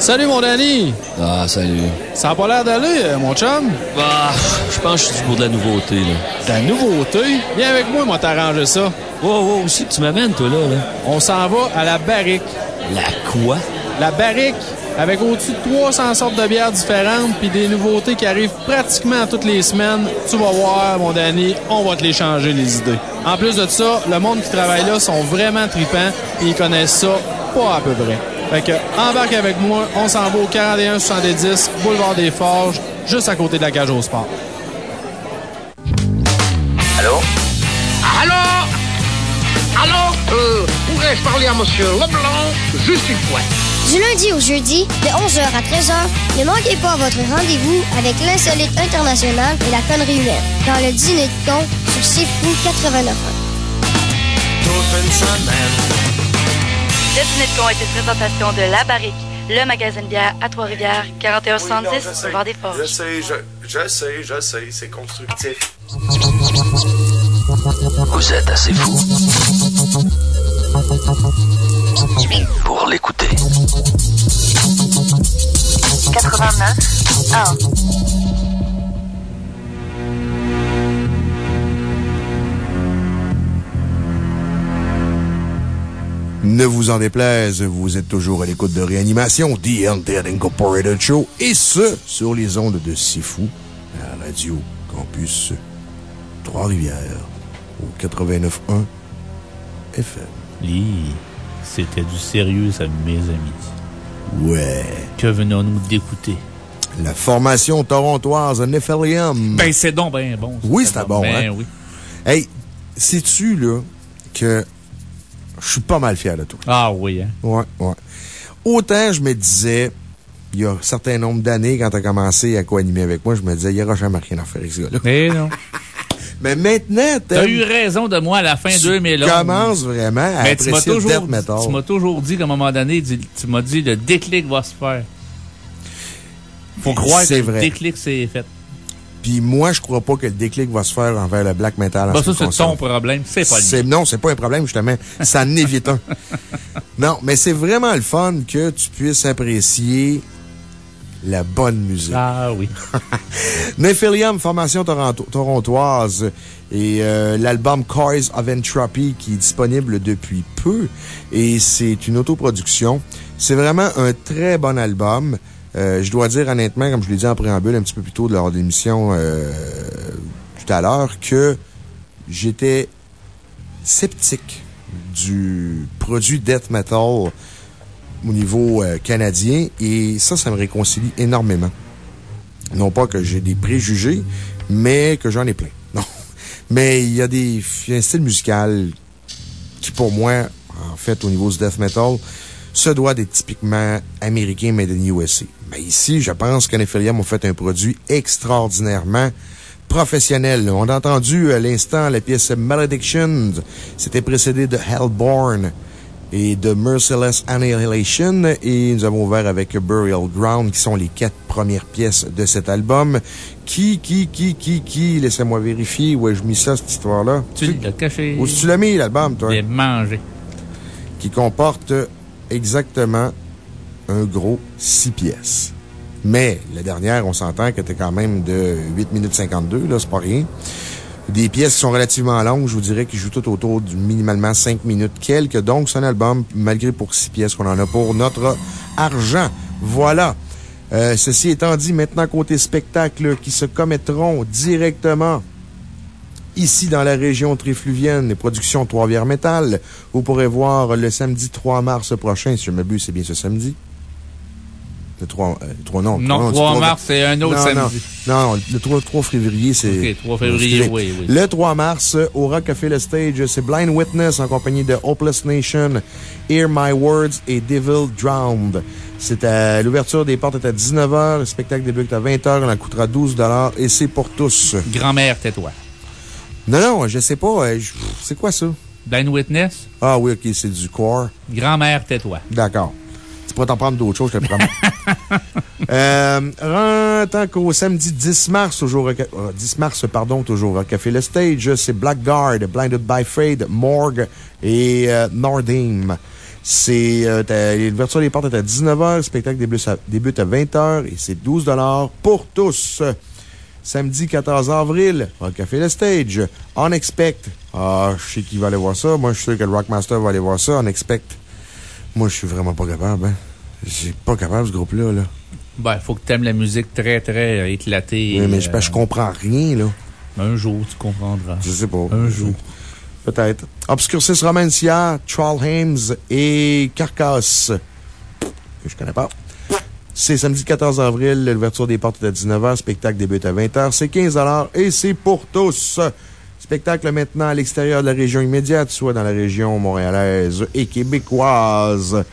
Salut mon Danny! Ah, salut. Ça a pas l'air d'aller, euh, mon chum? Bah, je pense que je suis pour de la nouveauté, là. De la nouveauté? Viens avec moi, moi t'arranger ça. Wow, wow, aussi tu m'amènes, toi, là, là. On s'en va à la barrique. La quoi? La barrique, avec au-dessus de 300 sortes de bières différentes puis des nouveautés qui arrivent pratiquement toutes les semaines. Tu vas voir, mon Danny, on va te les changer, les idées. En plus de ça, le monde qui travaille là sont vraiment tripants et ils connaissent ça pas à peu près. Fait que, embarque avec moi, on s'en va au 4170 Boulevard des Forges, juste à côté de la cage au sport. Allô? Allô? Allô? Euh, pourrais-je parler à Monsieur Leblanc? Juste une fois? Du lundi au jeudi, de 11h à 13h, ne manquez pas votre rendez-vous avec l'insolite international et la connerie humaine dans le dîner de con sur C'est Fou 89. Toute une semaine. Le dîner de con est une présentation de La Barrique, le magasin de bière à Trois-Rivières, 4170 Boulevard des Forges. Je sais, je, je sais, je sais, c'est constructif. Vous êtes assez fou pour l'écouter. 89 1 Ne vous en déplaise, vous êtes toujours à l'écoute de Réanimation, The Undead Incorporated Show, et ce, sur les ondes de Sifu, à Radio Campus Trois-Rivières, au 89.1 FM. Lee, c'était du sérieux, ça, mes amis. Ouais. Que venons-nous d'écouter? La formation torontoise Nephilim. Ben, c'est donc ben bon. Oui, c'était bon, Ben hein? oui. Hey, sais-tu, là, que je suis pas mal fier de toi? Ah oui, hein? Ouais, ouais. Autant je me disais, il y a un certain nombre d'années, quand tu as commencé à co-animer avec moi, je me disais, il n'y aura jamais rien à faire avec ce gars-là. Mais non. Mais maintenant, T'as eu raison de moi à la fin tu 2011. commences vraiment à Mais tu apprécier le toujours, death metal. tu m'as toujours dit qu'à un moment donné, tu tu m'as dit le déclic va se faire. Faut croire que le déclic s'est fait. Puis moi, je crois pas que le déclic va se faire envers le black metal. Bah, ça, c'est ton problème. C'est pas le Non, c'est pas un problème, justement. Ça en évite un. Non, mais c'est vraiment le fun que tu puisses apprécier la bonne musique. Ah oui. Nephilim, formation toronto- torontoise, et euh, l'album Cars of Entropy qui est disponible depuis peu. Et c'est une autoproduction. C'est vraiment un très bon album. Euh, je dois dire honnêtement, comme je l'ai dit en préambule un petit peu plus tôt lors de l'émission euh, tout à l'heure, que j'étais sceptique du produit death metal au niveau euh, canadien et ça, ça me réconcilie énormément. Non pas que j'ai des préjugés, mais que j'en ai plein. Non. Mais il y a des, y a un style musical qui, pour moi, en fait, au niveau du death metal, se doit d'être typiquement américain made in USA. Mais ici, je pense que Nephilim ont fait un produit extraordinairement professionnel. On a entendu à l'instant la pièce Malediction. C'était précédé de Hellborn et de Merciless Annihilation. Et nous avons ouvert avec Burial Ground, qui sont les quatre premières pièces de cet album. Qui, qui, qui, qui, qui, laissez-moi vérifier où ai-je mis ça, cette histoire-là. Tu l'as caché. Où tu l'as mis, l'album, toi? J'ai mangé. Qui comporte exactement un gros six pièces. Mais la dernière, on s'entend qu'elle était quand même de 8 minutes 52, là, c'est pas rien. Des pièces qui sont relativement longues, je vous dirais qu'ils jouent tout autour du minimalement 5 minutes quelques. Donc, c'est un album, malgré pour 6 pièces qu'on en a pour notre argent. Voilà. Euh, ceci étant dit, maintenant, côté spectacle, qui se commettront directement Ici, dans la région trifluvienne, les productions Trois-Rivières Métal, vous pourrez voir le samedi 3 mars prochain, si je m'abuse, c'est bien ce samedi. Le 3, euh, 3 non. Non, c'est 3 mars, c'est un autre non, samedi. Non, non, le 3, 3 février, c'est. OK, 3 février, oui, oui. Le 3 mars, au Rockefeller Stage, c'est Blind Witness en compagnie de Hopeless Nation, Hear My Words et Devil Drowned. C'est à l'ouverture des portes est à 19h. Le spectacle débute à 20h. On en coûtera 12 et c'est pour tous. Grand-mère, tais-toi. Non, non, je sais pas. euh, je- C'est quoi ça? Blind Witness? Ah oui, ok, c'est du core. Grand-mère, tais-toi. D'accord. Tu pourrais t'en prendre d'autres choses, je te promets. euh, tant qu'au samedi 10 mars, toujours, au ca- euh, 10 mars, pardon, toujours au Café Le Stage, c'est Blackguard, Blinded by Fade, Morgue et euh, Nordheim. C'est, euh, l'ouverture des portes est à 19h, le spectacle débute à, débute à 20h et c'est 12 pour tous. Samedi 14 avril, au Café Le Stage, On Expect. Ah, je sais qui va aller voir ça. Moi, je suis sûr que le Rockmaster va aller voir ça. On Expect. Moi, je suis vraiment pas capable, hein. J'ai pas capable, ce groupe-là, là. Ben, faut que t'aimes la musique très, très euh, éclatée. Oui, mais et, je, je comprends rien, là. Un jour, tu comprendras. Je sais pas. Un jour. Peut-être. Obscurcis Romancia, Trollheims et Carcass. Que je connais pas. C'est samedi 14 avril, l'ouverture des portes est à 19h, spectacle débute à 20h, c'est 15 et c'est pour tous. Spectacle maintenant à l'extérieur de la région immédiate, soit dans la région montréalaise et québécoise.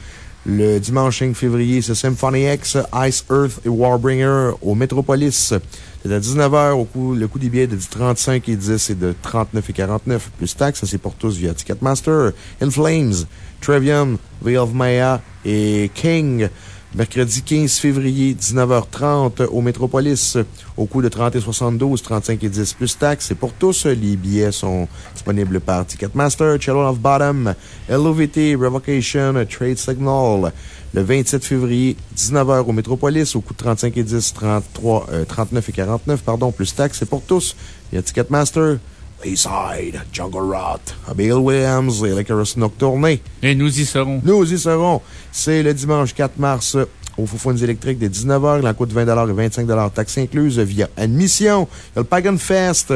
Le dimanche 5 février, c'est Symphony X, Ice Earth et Warbringer au Metropolis. C'est à 19h. Au coût, le coût des billets est de 35 et 10 et de 39 et 49. Plus taxes, ça c'est pour tous via Ticketmaster. In Flames, Trevium, Veil of Maya et King. Mercredi 15 février, 19h30 au Métropolis, au coût de 30 et 72, 35 et 10 plus taxes. C'est pour tous. Les billets sont disponibles par Ticketmaster, Channel of Bottom, LOVT, Revocation, Trade Signal. Le 27 février, 19h au Métropolis, au coût de 35 et 10, 33, euh, 39 et 49, pardon, plus taxes. C'est pour tous. Il y a Ticketmaster, Bayside, Jungle Rot, Abigail Williams et Licorice Nocturne. Et nous y serons. Nous y serons. C'est le dimanche 4 mars au Foufounes électriques dès 19h. Il en coûte 20 et 25 taxes incluses via admission. Il y a le Pagan Fest,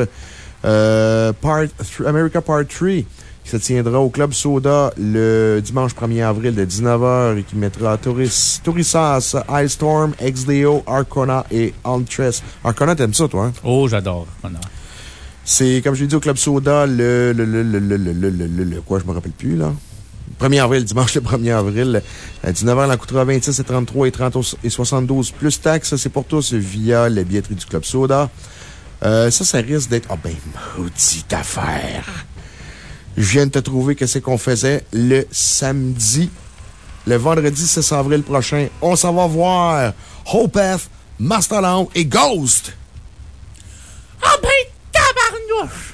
euh, part, America Part 3 qui se tiendra au Club Soda le dimanche 1er avril de 19h et qui mettra Touris, Tourissas, Ice Storm, XDO, Arcona et Antres. Arcona, t'aimes ça, toi? hein? Oh, j'adore. C'est, comme je l'ai dit, au Club Soda, le, le, le, le, quoi, je me rappelle plus, là. 1er avril, dimanche le 1er avril. À 19h, la coûtera 26 et 33 et 30 et 72 plus taxes. C'est pour tous via la billetterie du Club Soda. Euh, ça, ça risque d'être, ah oh, ben, maudite affaire. Je viens de te trouver qu'est-ce qu'on faisait le samedi. Le vendredi 6 avril prochain, on s'en va voir Hopef, Masterland et Ghost. Ah ben, tabarnouche!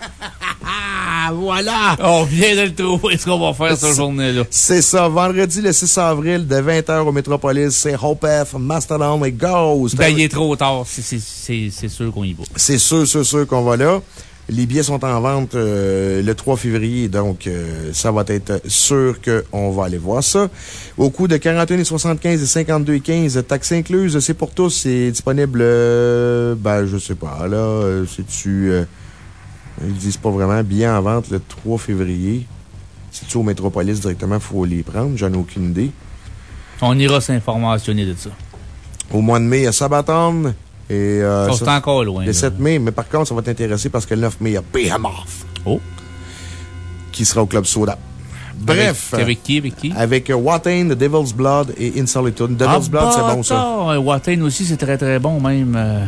Ah, voilà! On vient de le trouver, ce qu'on va faire cette journée-là. C'est ça, vendredi le 6 avril de 20h au Métropolis, c'est Hopeth, Mastodon et Ghost. Ben, il est trop tard. C'est- c'est- C'est c'est sûr qu'on y va. C'est sûr, sûr, sûr qu'on va là. Les billets sont en vente euh, le 3 février, donc euh, ça va être sûr qu'on va aller voir ça. Au coût de 41,75 et 52,15, taxes incluses, c'est pour tous. C'est disponible, euh, ben, je sais pas, là, euh, c'est-tu... ils disent pas vraiment. Billets en vente le 3 février. C'est-tu au Métropolis directement, faut les prendre? J'en ai aucune idée. On ira s'informationner de ça. Au mois de mai, il y a Sabaton. Et, euh, Ça, c'est encore loin, Le là. 7 mai, mais par contre, ça va t'intéresser parce que le 9 mai, il y a Behemoth. Oh. Qui sera au Club Soda. Bref. Avec, avec qui? Avec qui? Avec euh, Watain, The Devil's Blood et Insolitude. Devil's Blood, c'est bon, ça. ça. Watain aussi, c'est très très bon, même. euh.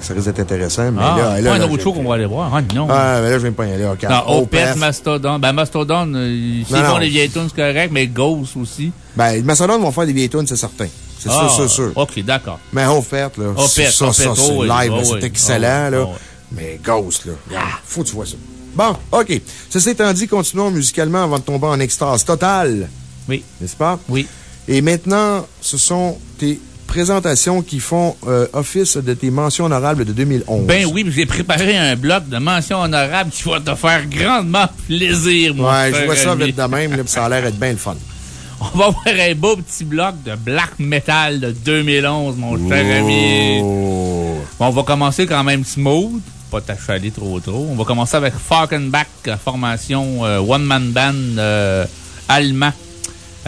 Ça risque d'être intéressant, mais Ah, là, pas là, un là, autre show qu'on va aller voir. Ah, non. Ah, mais là, je viens pas y aller. OK. Non, Opeth. Mastodon. Ben, Mastodon, euh, s'ils Non, font les vieilles tunes, c'est correct, mais Ghost aussi. Ben, Macédoines vont faire des vieilles tunes, c'est certain. C'est Ah, sûr, c'est sûr. OK, d'accord. Mais Opeth, là. Opeth, ça, ça, c'est oh live, oh c'est excellent, oh là. Mais Ghost, là. regarde, Faut que tu vois ça. Bon, OK. Ceci étant dit, continuons musicalement avant de tomber en extase totale. Oui. N'est-ce pas? Oui. Et maintenant, ce sont tes présentations qui font euh, office de tes mentions honorables de 2011. Ben oui, j'ai préparé un bloc de mentions honorables qui va te faire grandement plaisir, mon Ouais, je vois ça vite de même, là, puis ça a l'air d'être bien le fun. On va avoir un beau petit bloc de black metal de 2011, mon cher ami. Bon, on va commencer quand même smooth. pas t'achaler trop trop. On va commencer avec Falkenbach, formation euh, one-man band euh, allemand,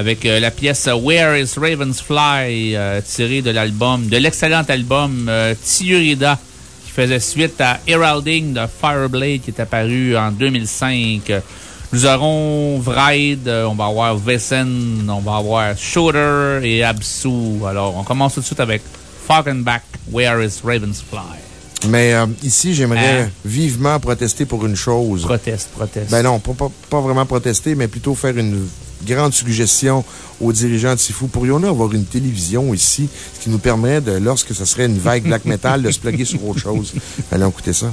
avec euh, la pièce Where is Raven's Fly, tirée de l'album, de l'excellent album Tiurida, qui faisait suite à Heralding de Fireblade, qui est apparu en 2005. Nous aurons Vride, on va avoir Vessen, on va avoir Shooter et Absu. Alors, on commence tout de suite avec Falkenbach, Where is Raven's Fly. Mais euh, ici, j'aimerais Hein? vivement protester pour une chose. Proteste, proteste. Ben non, pas, pas, pas vraiment protester, mais plutôt faire une grande suggestion aux dirigeants de Sifu. Pourrions-nous avoir une télévision ici, ce qui nous permet, de, lorsque ce serait une vague black metal, de se plugger sur autre chose? Allons écouter ça.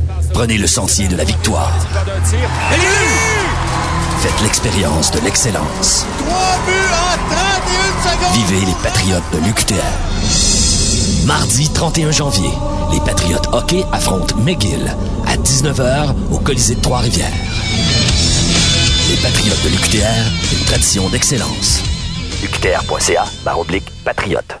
prenez le sentier de la victoire. Faites l'expérience de l'excellence. Vivez les Patriotes de l'UQTR. Mardi 31 janvier, les Patriotes hockey affrontent McGill à 19h au Colisée de Trois-Rivières. Les Patriotes de l'UQTR, une tradition d'excellence. UQTR.ca, barre oblique, patriote.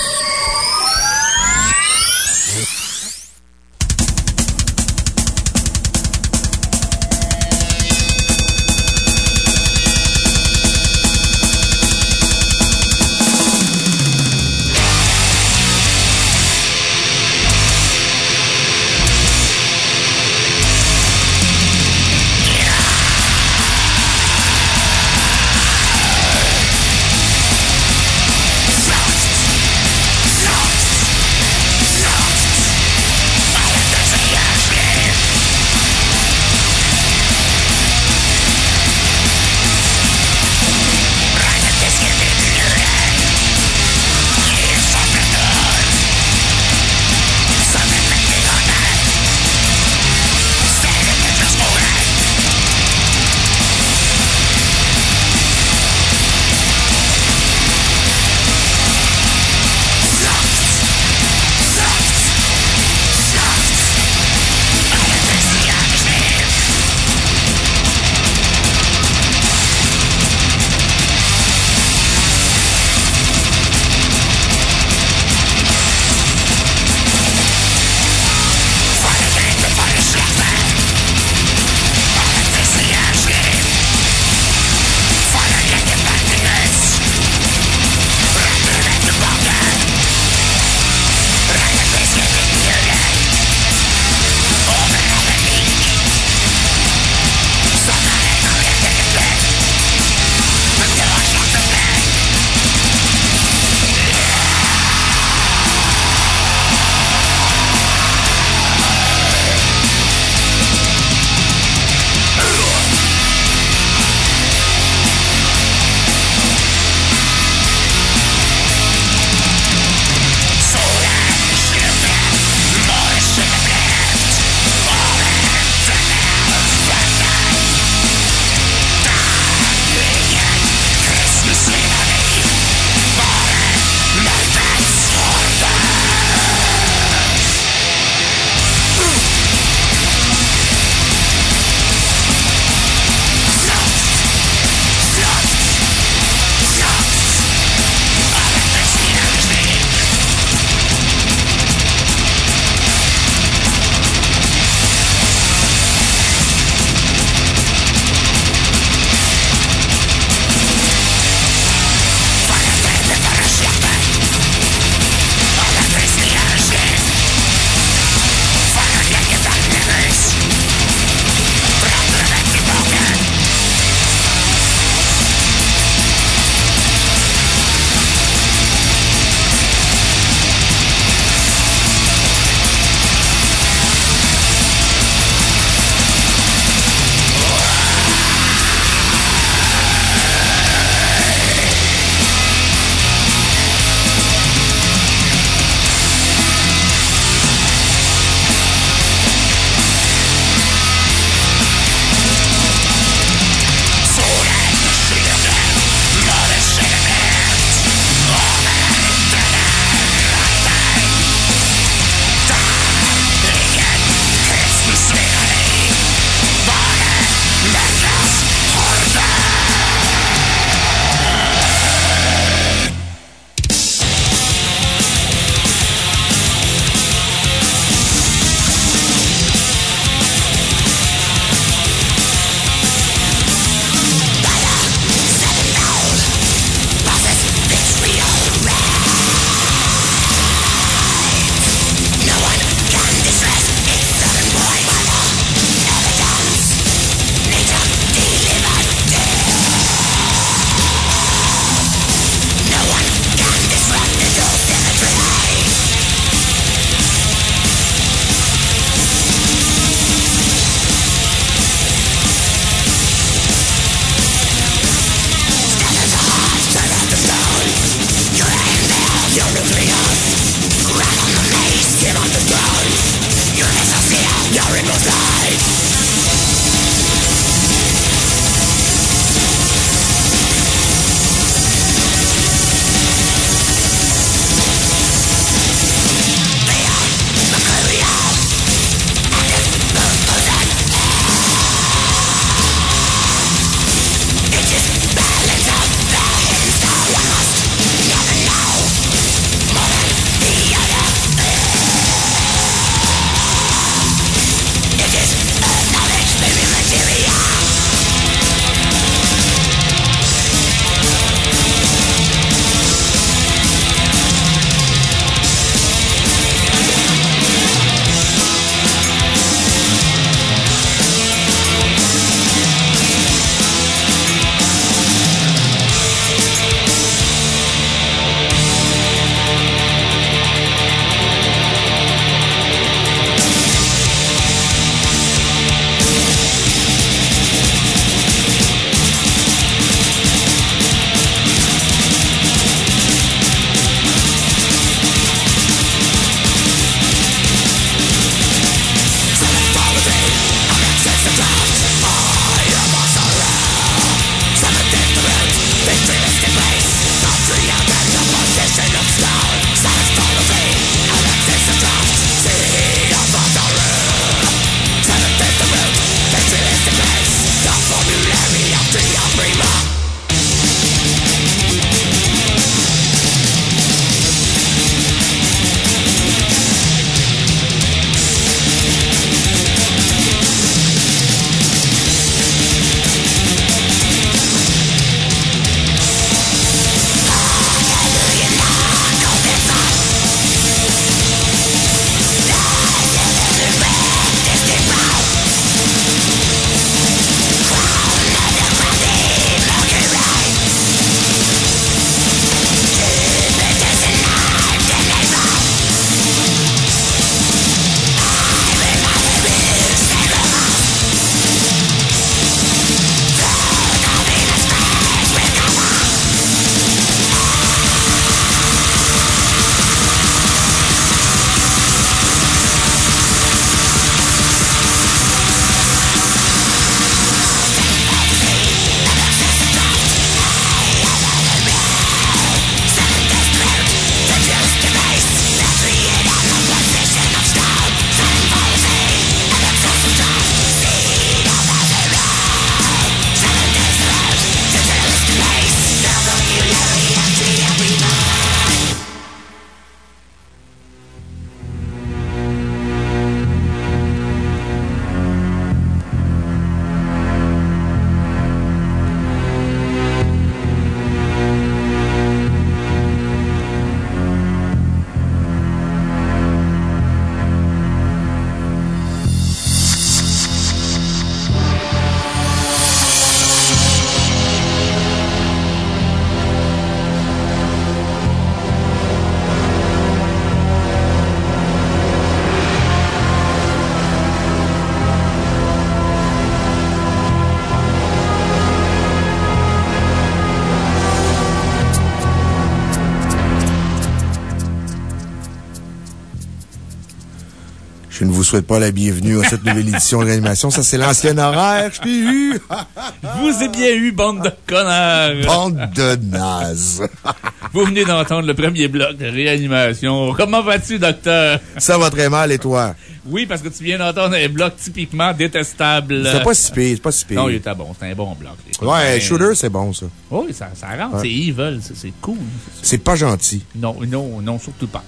Vous souhaite pas la bienvenue à cette nouvelle édition de réanimation. Ça, c'est l'ancien horaire. Je t'ai eu. Vous ai bien eu, bande de connards. Bande de nazes. Vous venez d'entendre le premier bloc de réanimation. Comment vas-tu, docteur? Ça va très mal, et toi? Oui, parce que tu viens d'entendre un bloc typiquement détestable. C'est pas si pire, c'est pas si pire. Non, il était bon. C'était un bon bloc. Ouais, Shooter, c'est bon, ça. Oui, ça, ça rentre. Ouais. C'est evil. C'est cool. C'est pas gentil. Non, non, non, surtout pas.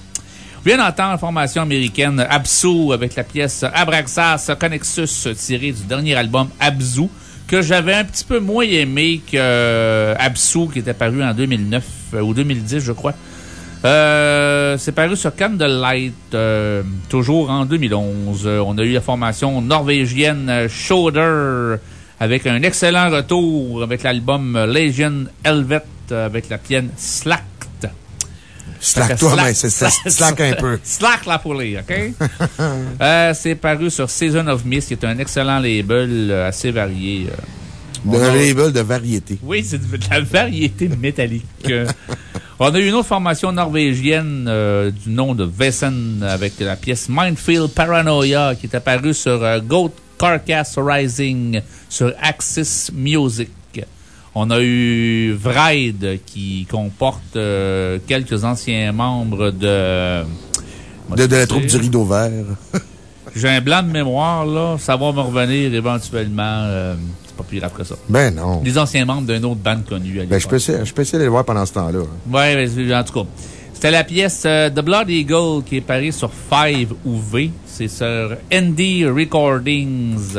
On vient d'entendre la formation américaine Absu avec la pièce Abraxas Connexus tirée du dernier album Abzu que j'avais un petit peu moins aimé que euh, Absu qui était paru en 2009 euh, ou 2010 je crois. Euh, c'est paru sur Candlelight, toujours en 2011. Euh, on a eu la formation norvégienne Shoulder avec un excellent retour avec l'album Legion Helvet avec la pièce Slack. Slack-toi, mais c'est slack un peu. Slack la folie, OK? Euh, c'est paru sur Season of Mist, qui est un excellent label euh, assez varié. euh. On a- label de variété. Oui, c'est de la variété métallique. Euh, On a eu une autre formation norvégienne euh, du nom de Vessen avec la pièce Mindfield Paranoia qui est apparue sur euh, Goat Carcass Rising sur Axis Music. On a eu Vride qui comporte euh, quelques anciens membres de. De, de la troupe du rideau vert. J'ai un blanc de mémoire, là. Ça va me revenir éventuellement. euh, c'est pas plus grave que ça. Ben non. Les anciens membres d'une autre bande connue. à Ben, je l'époque. peux, essayer- je peux essayer de les voir pendant ce temps-là. Ouais, mais c'est- en tout cas. C'était la pièce euh, The Blood Eagle qui est parée sur Five ou V. C'est sur ND Recordings.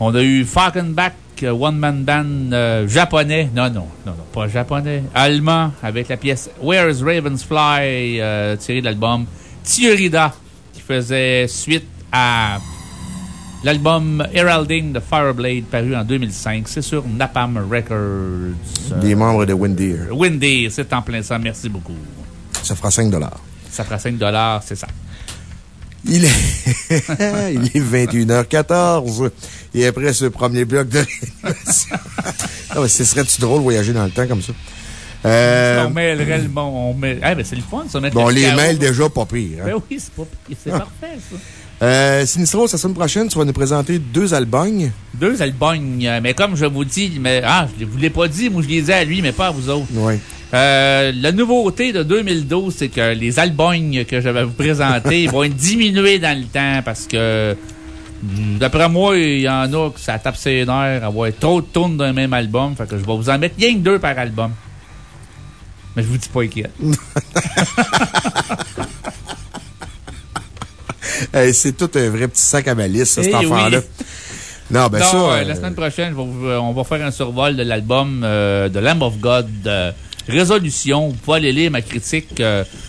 On a eu Falkenbach, euh, One Man Band euh, japonais. Non, non, non, non, pas japonais. Allemand avec la pièce Where's Ravens Fly euh, tirée de l'album Tiurida qui faisait suite à l'album Heralding the Fireblade paru en 2005. C'est sur Napalm Records. Des membres de Windeer. Windy, c'est en plein ça. Merci beaucoup. Ça fera 5 Ça fera 5 c'est ça. Il est, il est 21h14. Et après ce premier bloc de réanimation. Non, mais ce serait-tu drôle de voyager dans le temps comme ça? Euh, on mêlerait le bon. On met... Eh ben, c'est le fun, ça. bon, le les mails déjà pas pire. hein. Ben oui, c'est pas pire, c'est parfait, ça. Euh, Sinistro, la semaine prochaine, tu vas nous présenter deux albums. Deux albums. euh, Mais comme je vous dis, mais, ah, je ne vous l'ai pas dit, moi je l'ai dit à lui, mais pas à vous autres. Oui. Euh, la nouveauté de 2012, c'est que les albums que je vais vous présenter vont être diminués dans le temps parce que, mm, d'après moi, il y en a que ça tape ses nerfs, avoir trop de tournes d'un même album. Fait que je vais vous en mettre rien que deux par album. Mais je vous dis pas inquiète. C'est tout un vrai petit sac à malice, ça, cet Eh oui. enfant-là. Non, ben Non, ça. euh, euh, la semaine prochaine, je euh, on va faire un survol de l'album euh, de Lamb of God, euh, Résolution. Vous pouvez aller lire ma critique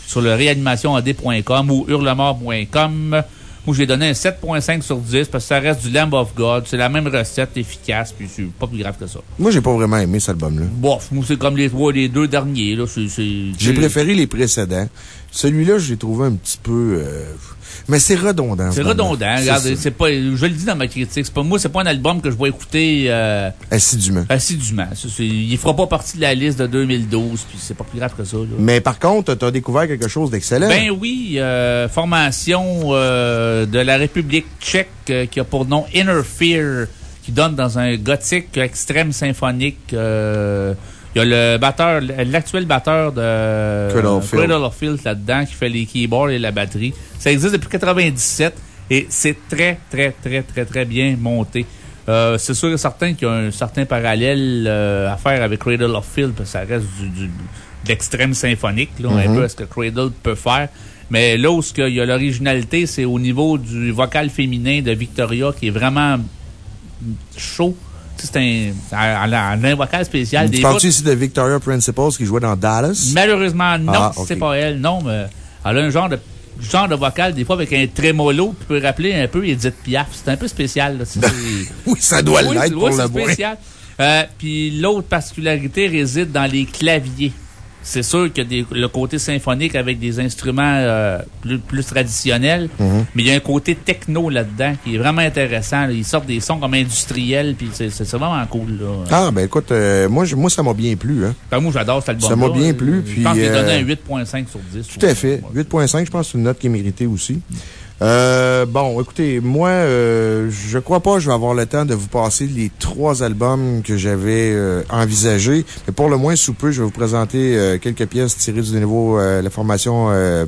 sur le réanimationad.com ou hurlemort.com. Moi, j'ai donné un 7.5 sur 10 parce que ça reste du Lamb of God. C'est la même recette, efficace, puis c'est pas plus grave que ça. Moi, j'ai pas vraiment aimé cet album-là. Bof, moi, c'est comme les trois, les deux derniers, là. J'ai préféré les précédents. Celui-là, j'ai trouvé un petit peu. Mais c'est redondant. C'est ce redondant. C'est Regarde, ça. c'est pas, je le dis dans ma critique. C'est pas moi, c'est pas un album que je vais écouter, euh, Assidûment. assidûment. C'est- il fera pas partie de la liste de 2012, puis c'est pas plus grave que ça, là. Mais par contre, tu as découvert quelque chose d'excellent. Ben oui, euh, formation euh, de la République tchèque euh, qui a pour nom Inner Fear, qui donne dans un gothique extrême symphonique. euh, Il y a le batteur, l'actuel batteur de Cradle of Filth là-dedans qui fait les keyboards et la batterie. Ça existe depuis 97 et c'est très, très, très, très, très bien monté. Euh, c'est sûr et certain qu'il y a un certain parallèle euh, à faire avec Cradle of Filth, parce que ça reste du, du- d'extrême symphonique, là, un Mhm. peu à ce que Cradle peut faire. Mais là où qu'il y a l'originalité, c'est au niveau du vocal féminin de Victoria qui est vraiment chaud. C'est un, elle a un vocal spécial. tu parles-tu ici de Victoria Principles qui jouait dans Dallas? Malheureusement, non, Ah, ok. c'est pas elle. Non, mais elle a un genre de, genre de vocal, des fois avec un trémolo qui peut rappeler un peu Edith Piaf. C'est un peu spécial. Là. Oui, ça doit Oui, l'être pour oui, le spécial. Euh, Puis l'autre particularité réside dans les claviers. C'est sûr qu'il y a des- le côté symphonique avec des instruments euh, plus, plus traditionnels, Mhm. mais il y a un côté techno là-dedans qui est vraiment intéressant. là. Ils sortent des sons comme industriels, puis c'est vraiment cool. Là. Ah, ben écoute, euh, moi, je- moi, ça m'a bien plu. Hein. Enfin, moi, j'adore cet album Ça m'a bien plu. Je Puis, pense que j'ai donné euh, un 8.5 sur 10. Tout à fait. 8.5, je pense que c'est une note qui est méritée aussi. Euh, bon, écoutez, moi, euh, je crois pas que je vais avoir le temps de vous passer les trois albums que j'avais euh, envisagés. Mais pour le moins, sous peu, je vais vous présenter euh, quelques pièces tirées du nouveau, euh, la formation euh,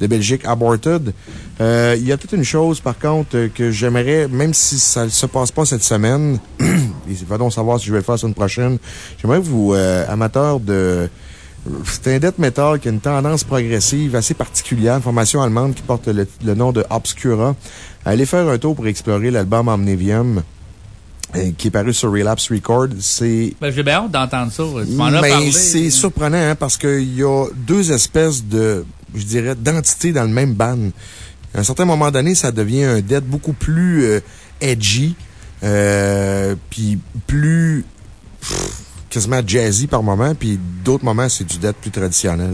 de Belgique, Aborted. Il y a toute une chose, par contre, que j'aimerais, même si ça ne se passe pas cette semaine, et va donc savoir si je vais le faire la semaine prochaine, j'aimerais vous, amateurs de c'est un death metal qui a une tendance progressive assez particulière, une formation allemande qui porte le, le nom de Obscura. Allez faire un tour pour explorer l'album Omnivium, euh, qui est paru sur Relapse Record. C'est Ben, j'ai bien hâte d'entendre ça. Tu m'en parlé. c'est surprenant, hein, parce qu'il y a deux espèces de, je dirais, d'entités dans le même band. À un certain moment donné, ça devient un death beaucoup plus euh, edgy, euh, puis plus, pff, quasiment jazzy par moment, puis d'autres moments, c'est du death plus traditionnel.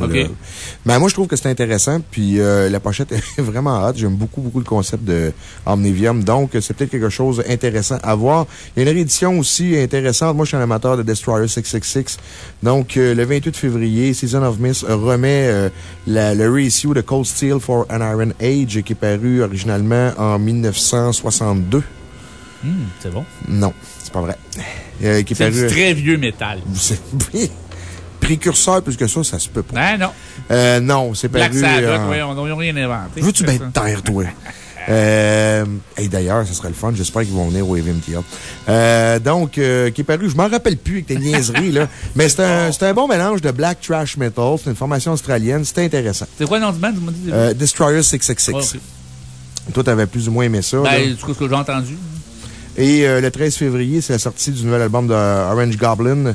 Mais moi, je trouve que c'est intéressant, puis euh, la pochette est vraiment hot. J'aime beaucoup, beaucoup le concept de Omnivium, donc c'est peut-être quelque chose d'intéressant à voir. Il y a une réédition aussi intéressante. Moi, je suis un amateur de Destroyer 666. Donc, euh, le 28 février, Season of Mist remet euh, la- le reissue de Cold Steel for an Iron Age, qui est paru originalement en 1962. Hmm, c'est bon. Non, c'est pas vrai. Euh, qui est C'est du paru- très vieux métal. Précurseur plus que ça, ça se peut pas. Ah, non. Euh, non, c'est Black paru. Sabbath, en- oui, on n'a rien inventé. Veux-tu bien te taire, toi? Euh, et d'ailleurs, ce serait le fun. J'espère qu'ils vont venir au EVMTA. Euh, donc, euh, qui est paru, je m'en rappelle plus avec tes niaiseries, là. Mais c'est un, c'est un bon mélange de black trash metal. C'est une formation australienne. C'était intéressant. C'est quoi le nom du band? Euh, Destroyer 666. Ah, ok. Toi, t'avais plus ou moins aimé ça. là. Ben, du coup, ce que j'ai entendu. Et euh, le 13 février, c'est la sortie du nouvel album de Orange Goblin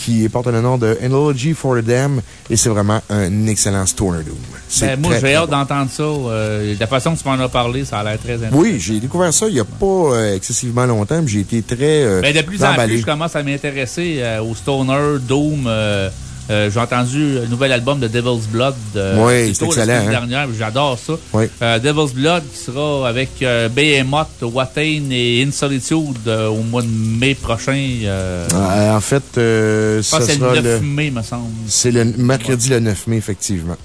qui porte le nom de Analogy for the Dam et c'est vraiment un excellent Stoner Doom. Ben, moi, j'ai hâte bon. d'entendre ça. Euh, de la façon que tu m'en as parlé, ça a l'air très intéressant. Oui, j'ai découvert ça il n'y a pas euh, excessivement longtemps, mais j'ai été très euh, Ben, de plus en plus, je commence à m'intéresser au Stoner, Doom. Euh, J'ai entendu le nouvel album de Devil's Blood. euh, Oui, c'est excellent, semaine hein. dernière. J'adore ça. Oui. Euh, Devil's Blood qui sera avec Behemoth, Watain et Insolitude au mois de mai prochain. Euh, en fait, ça que c'est sera le 9 le- mai, me semble. C'est le mercredi le 9 mai, effectivement.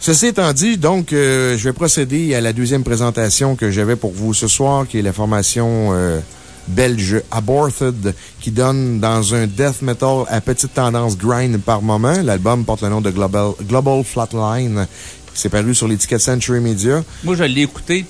Ceci étant dit, donc, euh, je vais procéder à la deuxième présentation que j'avais pour vous ce soir, qui est la formation euh, belge Aborted, qui donne dans un death metal à petite tendance grind par moment. L'album porte le nom de Global, Global Flatline. C'est paru sur l'étiquette Century Media. Moi, je l'ai écouté.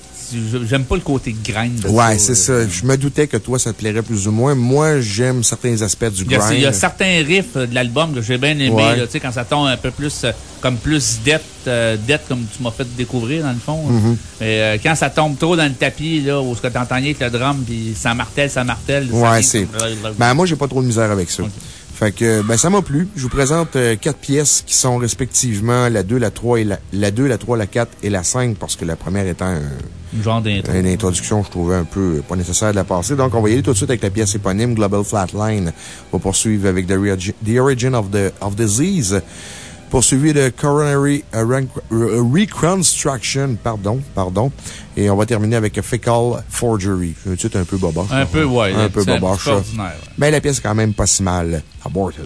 J'aime pas le côté grind de Ouais, c'est ça. Je me doutais que toi, ça te plairait plus ou moins. Moi, j'aime certains aspects du grind. il y a certains riffs euh, de l'album que j'ai bien aimé, Ouais. là, tu sais, quand ça tombe un peu plus, euh, comme plus death, euh, comme tu m'as fait découvrir, dans le fond. Mhm. Mais euh, quand ça tombe trop dans le tapis, là, où ce que t'entends avec le drum, puis ça martèle, ça martèle. Ouais, c'est. Ben, moi, j'ai pas trop de misère avec ça. Fait que, ben, ça m'a plu. Je vous présente euh, quatre pièces qui sont respectivement la 2, la 3 et la, la 2, la 3, la 4 et la 5, parce que la première étant un, Une genre d'intro. une introduction, je trouvais un peu pas nécessaire de la passer. Donc, on va y aller tout de suite avec la pièce éponyme, Global Flatline. On va poursuivre avec The, Origin of, the, of Disease. Poursuivi de Coronary uh, Ren- uh, Reconstruction, pardon, pardon. Et on va terminer avec Fecal Forgery. Un titre un peu boboche. Un peu, ouais, Un peu boboche. Mais la pièce est quand même pas si mal. Aborted.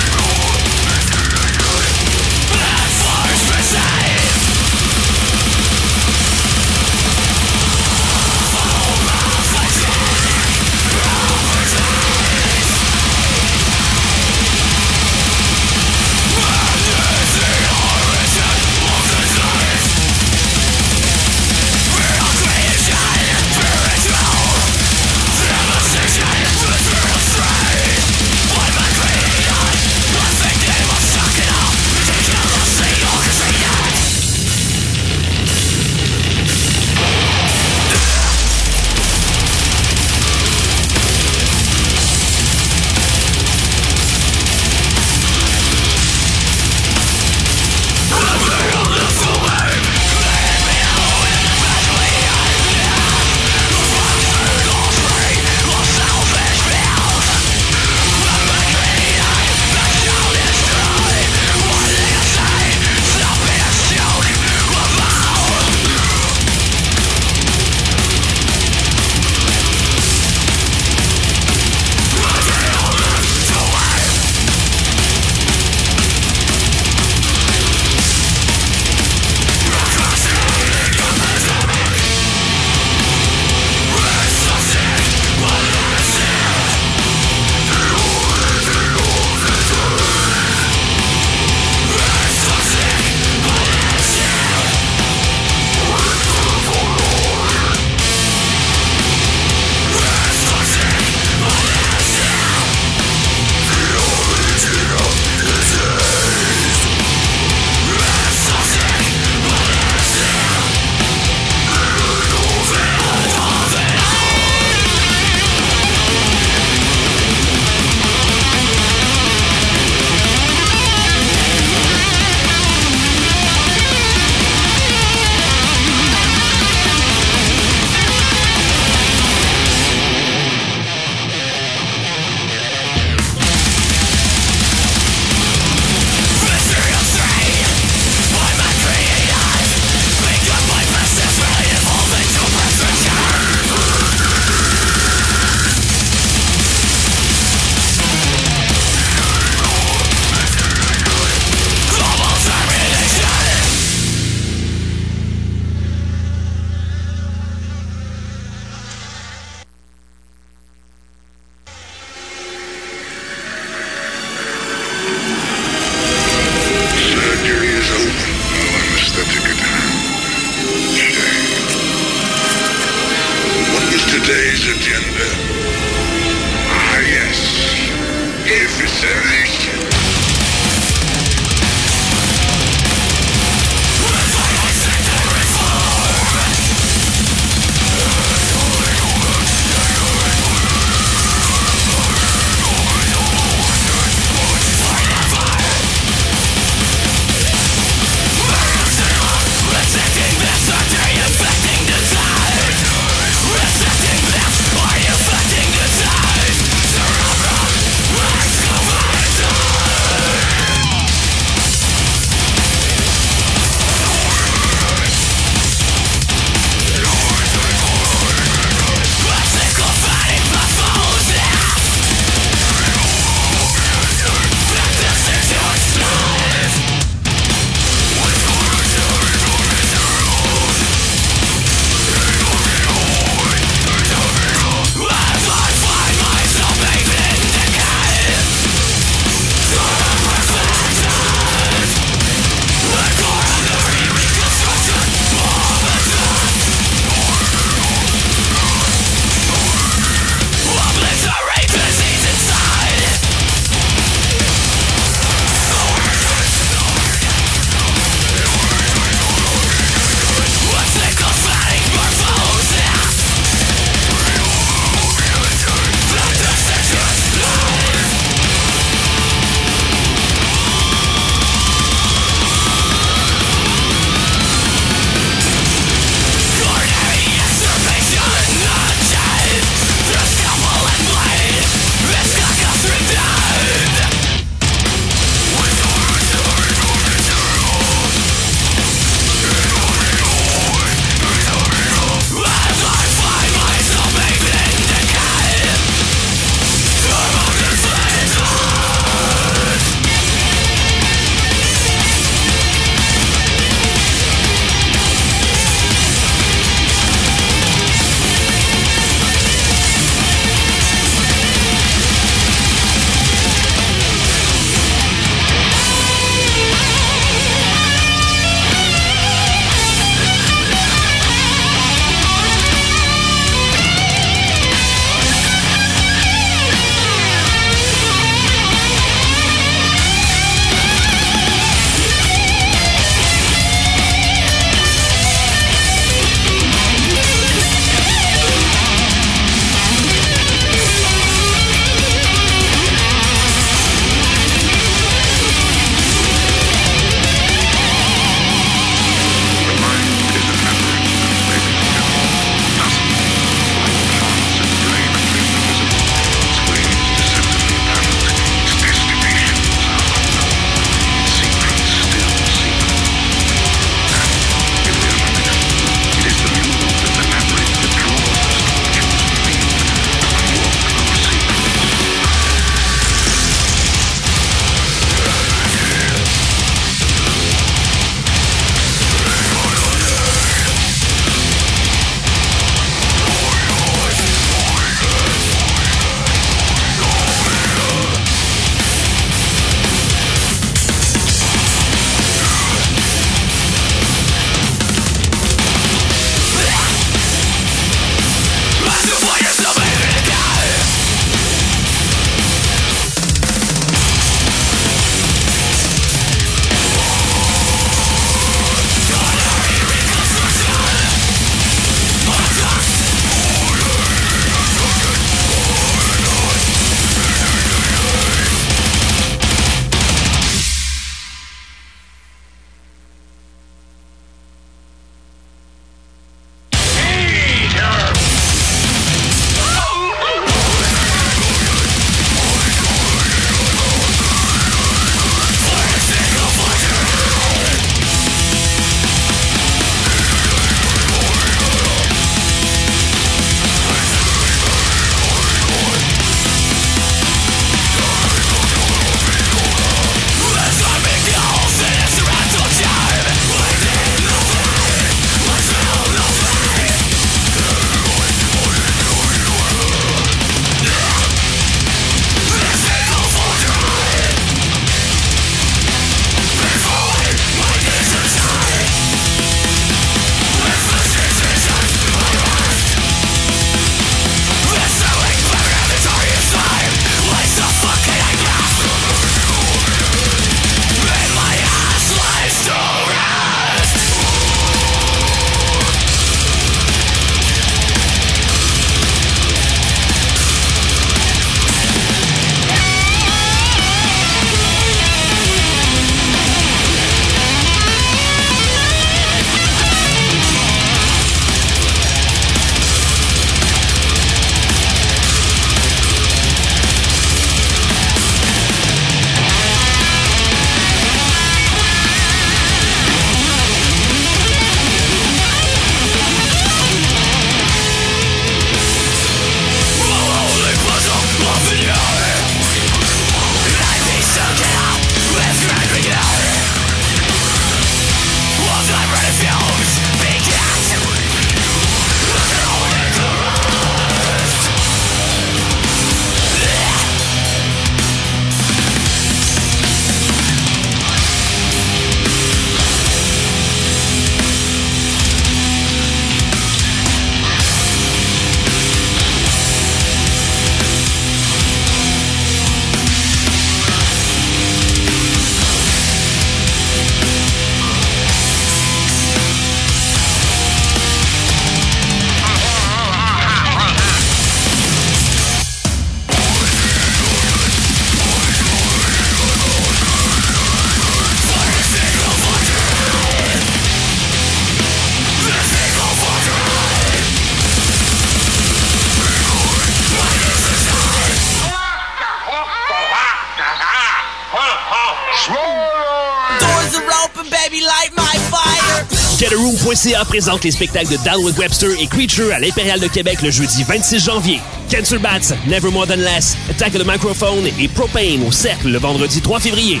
GetAroom.ca présente les spectacles de Dalwood Webster et Creature à l'Impérial de Québec le jeudi 26 janvier. Cancer Bats, Never More Than Less, Attack the Microphone et Propane au Cercle le vendredi 3 février.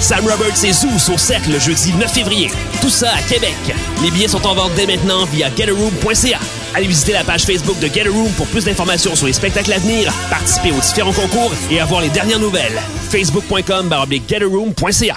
Sam Roberts et Zeus au Cercle le jeudi 9 février. Tout ça à Québec. Les billets sont en vente dès maintenant via GetAroom.ca. Allez visiter la page Facebook de GetAroom pour plus d'informations sur les spectacles à venir, participer aux différents concours et avoir les dernières nouvelles. Facebook.com GetAroom.ca.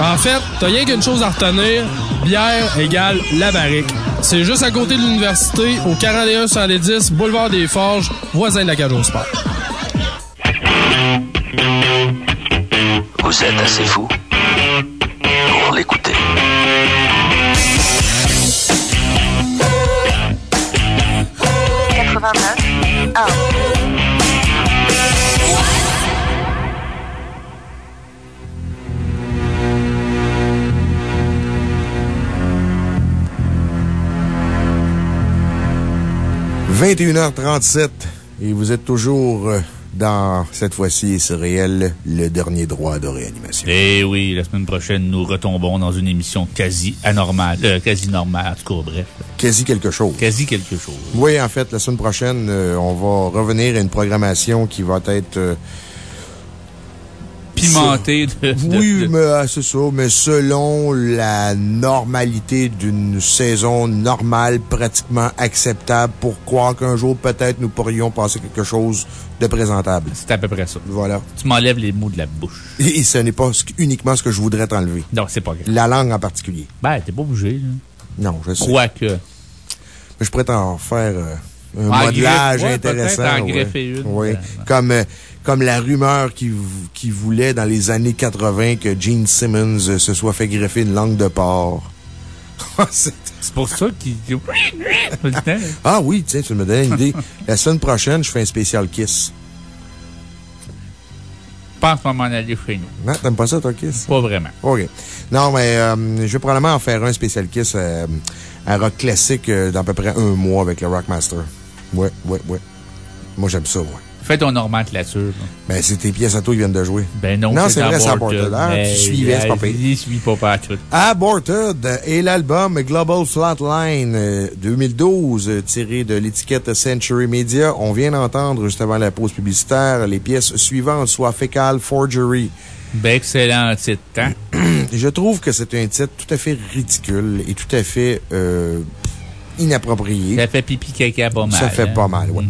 En fait, t'as rien qu'une chose à retenir. Bière égale la barrique. C'est juste à côté de l'université, au 41 110 Boulevard des Forges, voisin de la Cage au Sport. Vous êtes assez fou 21h37 et vous êtes toujours euh, dans, cette fois-ci, c'est réel, le dernier droit de réanimation. Eh oui, la semaine prochaine, nous retombons dans une émission quasi anormale, euh, quasi normale, en tout cas, bref. Quasi quelque chose. Quasi quelque chose. Oui, en fait, la semaine prochaine, euh, on va revenir à une programmation qui va être... euh, Pimenté de. de- oui, mais euh, c'est ça, mais selon la normalité d'une saison normale, pratiquement acceptable, pour croire qu'un jour, peut-être, nous pourrions passer quelque chose de présentable. C'est à peu près ça. Voilà. Tu m'enlèves les mots de la bouche. Et, et ce n'est pas ce- uniquement ce que je voudrais t'enlever. Non, c'est pas grave. La langue en particulier. Ben, t'es pas obligé, là. Non, je sais. Quoique. Mais je pourrais t'en faire euh, un En modelage greffe- ouais, intéressant. en ouais. une. Comme, euh, comme la rumeur qui, vou- qui voulait dans les années 80 que Gene Simmons euh, se soit fait greffer une langue de porc. C'est- C'est pour ça qu'il. Ah oui, tiens, tu me donnes une idée. la semaine prochaine, je fais un spécial Kiss. Je pense qu'on m'en aller chez nous. Non, t'aimes pas ça, toi, Kiss? Pas vraiment. OK. Non, mais euh, je vais probablement en faire un spécial Kiss euh, à rock classique euh, dans à peu près un mois avec le Rockmaster. Ouais, ouais, ouais. Moi, j'aime ça, ouais. Fais ton nomenclature. Ben, c'est tes pièces à toi qui viennent de jouer. Ben non, Non, c'est vrai, c'est Aborted. Ah, tu suivais, c'est pas pire. Il suit pas pas tout. Aborted et l'album Global Flatline euh, 2012, euh, tiré de l'étiquette Century Media. On vient d'entendre, juste avant la pause publicitaire, les pièces suivantes, soit Fecal Forgery. Ben, excellent titre, hein? Je trouve que c'est un titre tout à fait ridicule et tout à fait euh, inapproprié. Ça fait pipi caca pas mal. Ça fait hein? pas mal, oui.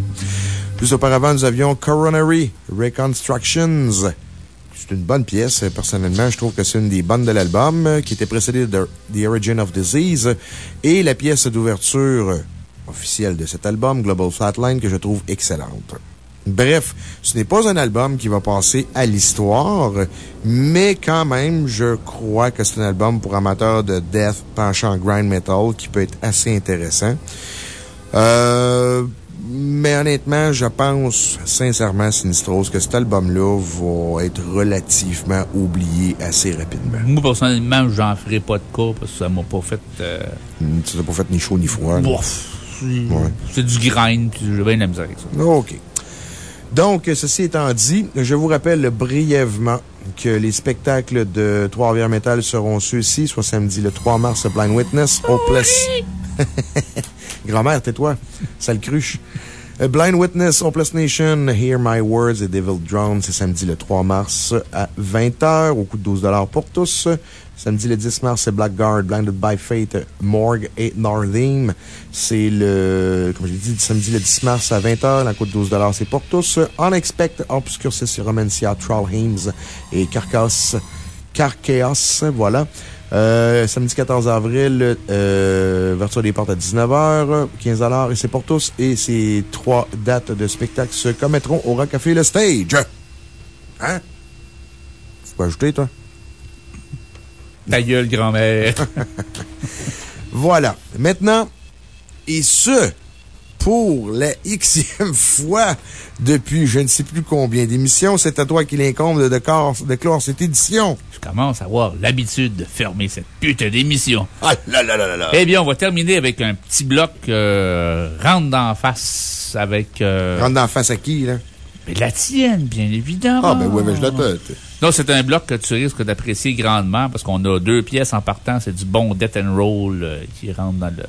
Plus auparavant, nous avions Coronary Reconstructions. C'est une bonne pièce. Personnellement, je trouve que c'est une des bonnes de l'album, qui était précédée de The Origin of Disease. Et la pièce d'ouverture officielle de cet album, Global Flatline, que je trouve excellente. Bref, ce n'est pas un album qui va passer à l'histoire, mais quand même, je crois que c'est un album pour amateurs de death penchant grind metal qui peut être assez intéressant. Euh, mais honnêtement, je pense sincèrement, Sinistros, que cet album-là va être relativement oublié assez rapidement. Moi, personnellement, j'en ferai pas de cas parce que ça m'a pas fait. euh, Tu n'as pas fait ni chaud ni froid. Ouais. c'est du grind, puis j'ai bien de la misère avec ça. OK. Donc, ceci étant dit, je vous rappelle brièvement que les spectacles de Trois-Rivières Metal seront ceux-ci, soit samedi le 3 mars, Blind Witness, au Place. Grand-mère, tais-toi. Sale cruche. Blind Witness, Hopeless Nation, Hear My Words et Devil Drone, c'est samedi le 3 mars à 20h, au coût de 12 pour tous. Samedi le 10 mars, c'est Blackguard, Blinded by Fate, Morgue et Northim. C'est le, comme j'ai dit, samedi le 10 mars à 20h, la coût de 12 c'est pour tous. Unexpect, Obscurcis Romancia, Trollheims et Carcass, Carchaos, voilà. Euh, samedi 14 avril, euh, ouverture des portes à 19h, 15 et c'est pour tous. Et ces trois dates de spectacle se commettront au Rock Café Le Stage. Hein? Faut pas ajouter, toi? Ta gueule, grand-mère. voilà. Maintenant, et ce, pour la xème fois depuis je ne sais plus combien d'émissions, c'est à toi qu'il incombe de, de, clore cette édition. Je commence à avoir l'habitude de fermer cette putain d'émission. Ah là là là là Eh bien, on va terminer avec un petit bloc euh, rentre d'en face avec... Euh, rentre d'en face à qui, là? Mais la tienne, bien évidemment. Ah, ben oui, mais je la tête. Non, c'est un bloc que tu risques d'apprécier grandement parce qu'on a deux pièces en partant. C'est du bon death and roll euh, qui rentre dans le,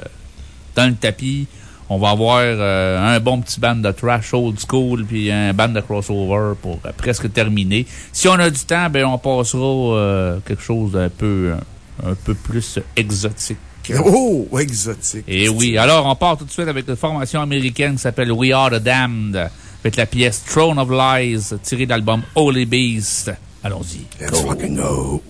dans le tapis. On va avoir euh, un bon petit band de trash old school puis un band de crossover pour euh, presque terminer. Si on a du temps, ben, on passera quelque chose d'un peu, un peu plus exotique. Oh, exotique. Et oui. Alors, on part tout de suite avec une formation américaine qui s'appelle We Are the Damned avec la pièce Throne of Lies tirée de l'album Holy Beast. Allons-y. Let's fucking go.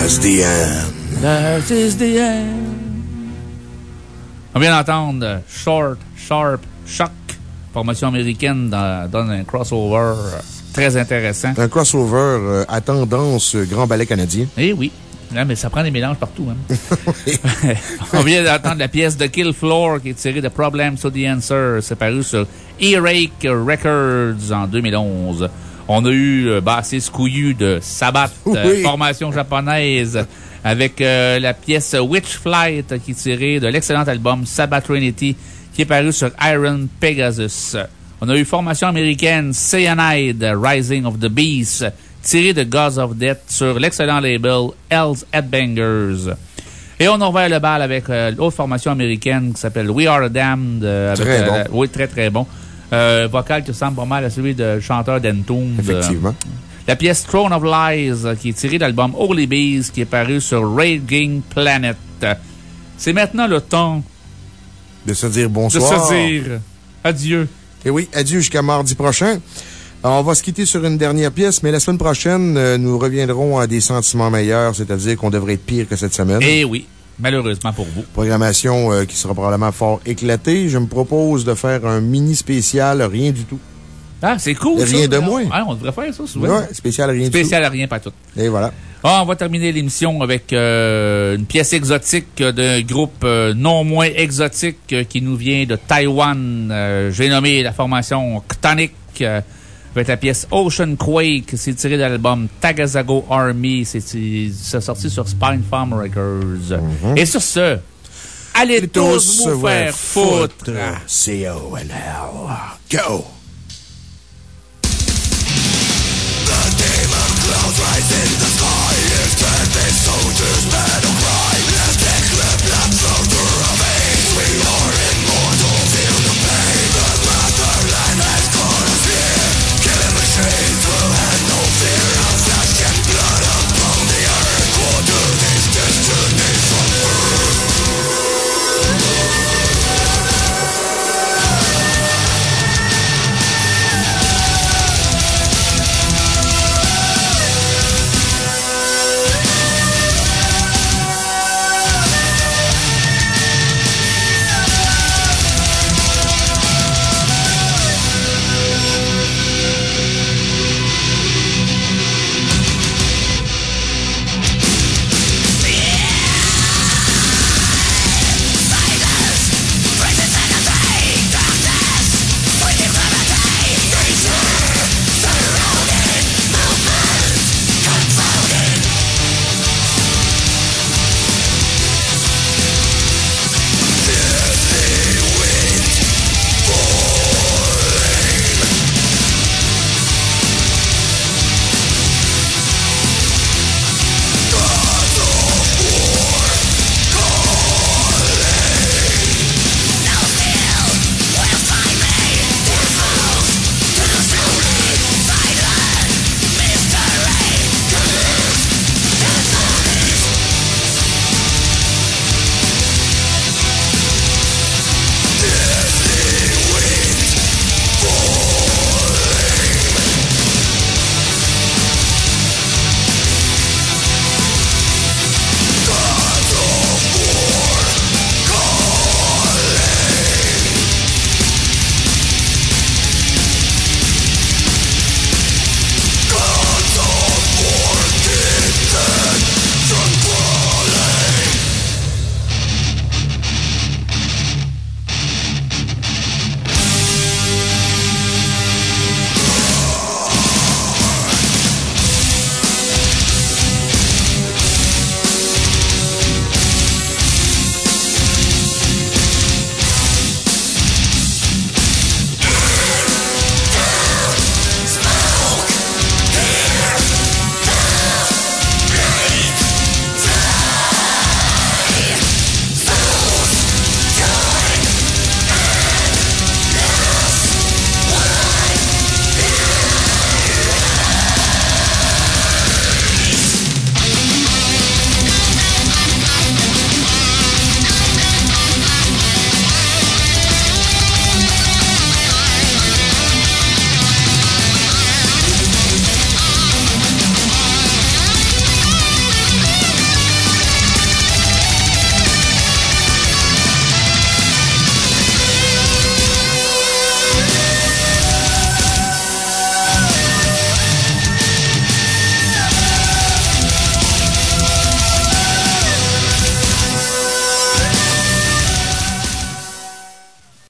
That's the end. That is the end. On vient d'entendre Short, Sharp, Shock, formation américaine, dans, donne un crossover très intéressant. Un crossover euh, à tendance euh, grand ballet canadien. Eh oui. Là, mais ça prend des mélanges partout. Hein. On vient d'entendre la pièce de Kill Floor qui est tirée de Problems to the Answer. C'est paru sur E-Rake Records en 2011. On a eu euh, bassiste couillu de Sabbath, euh, Oui. formation japonaise, avec euh, la pièce Witch Flight qui est tirée de l'excellent album Sabbath Trinity qui est paru sur Iron Pegasus. On a eu formation américaine Cyanide, Rising of the Beast, tirée de Gods of Death sur l'excellent label Hell's Headbangers. Et on a ouvert le bal avec euh, l'autre formation américaine qui s'appelle We Are Damned. euh, avec, Très euh, bon. oui, très très bon. Euh, vocal qui ressemble pas mal à celui de chanteur d'Entombed. Effectivement. La pièce Throne of Lies, euh, qui est tirée de l'album Holy Bees, qui est paru sur Raging Planet. C'est maintenant le temps De se dire de bonsoir. se dire adieu. Et oui, adieu jusqu'à mardi prochain. Alors, on va se quitter sur une dernière pièce, mais la semaine prochaine, euh, nous reviendrons à des sentiments meilleurs, c'est-à-dire qu'on devrait être pire que cette semaine. Eh oui, malheureusement pour vous. Programmation euh, qui sera probablement fort éclatée. Je me propose de faire un mini spécial rien du tout. Ah, c'est cool. Rien ça. de moins. Ah, on devrait faire ça souvent. Ouais, spécial rien du tout. Spécial à rien, pas tout. Et voilà. Ah, on va terminer l'émission avec euh, une pièce exotique d'un groupe euh, non moins exotique euh, qui nous vient de Taïwan. J'ai nommé la formation Ctonic euh, avec la pièce Ocean Quake. C'est tiré de l'album Tagazago Army. C'est sorti sur Spine Farm Records. Et sur ce, allez tous vous faire foutre. C-O-L-L. Go! Clouds rise in the sky, if ten soldiers battle cry.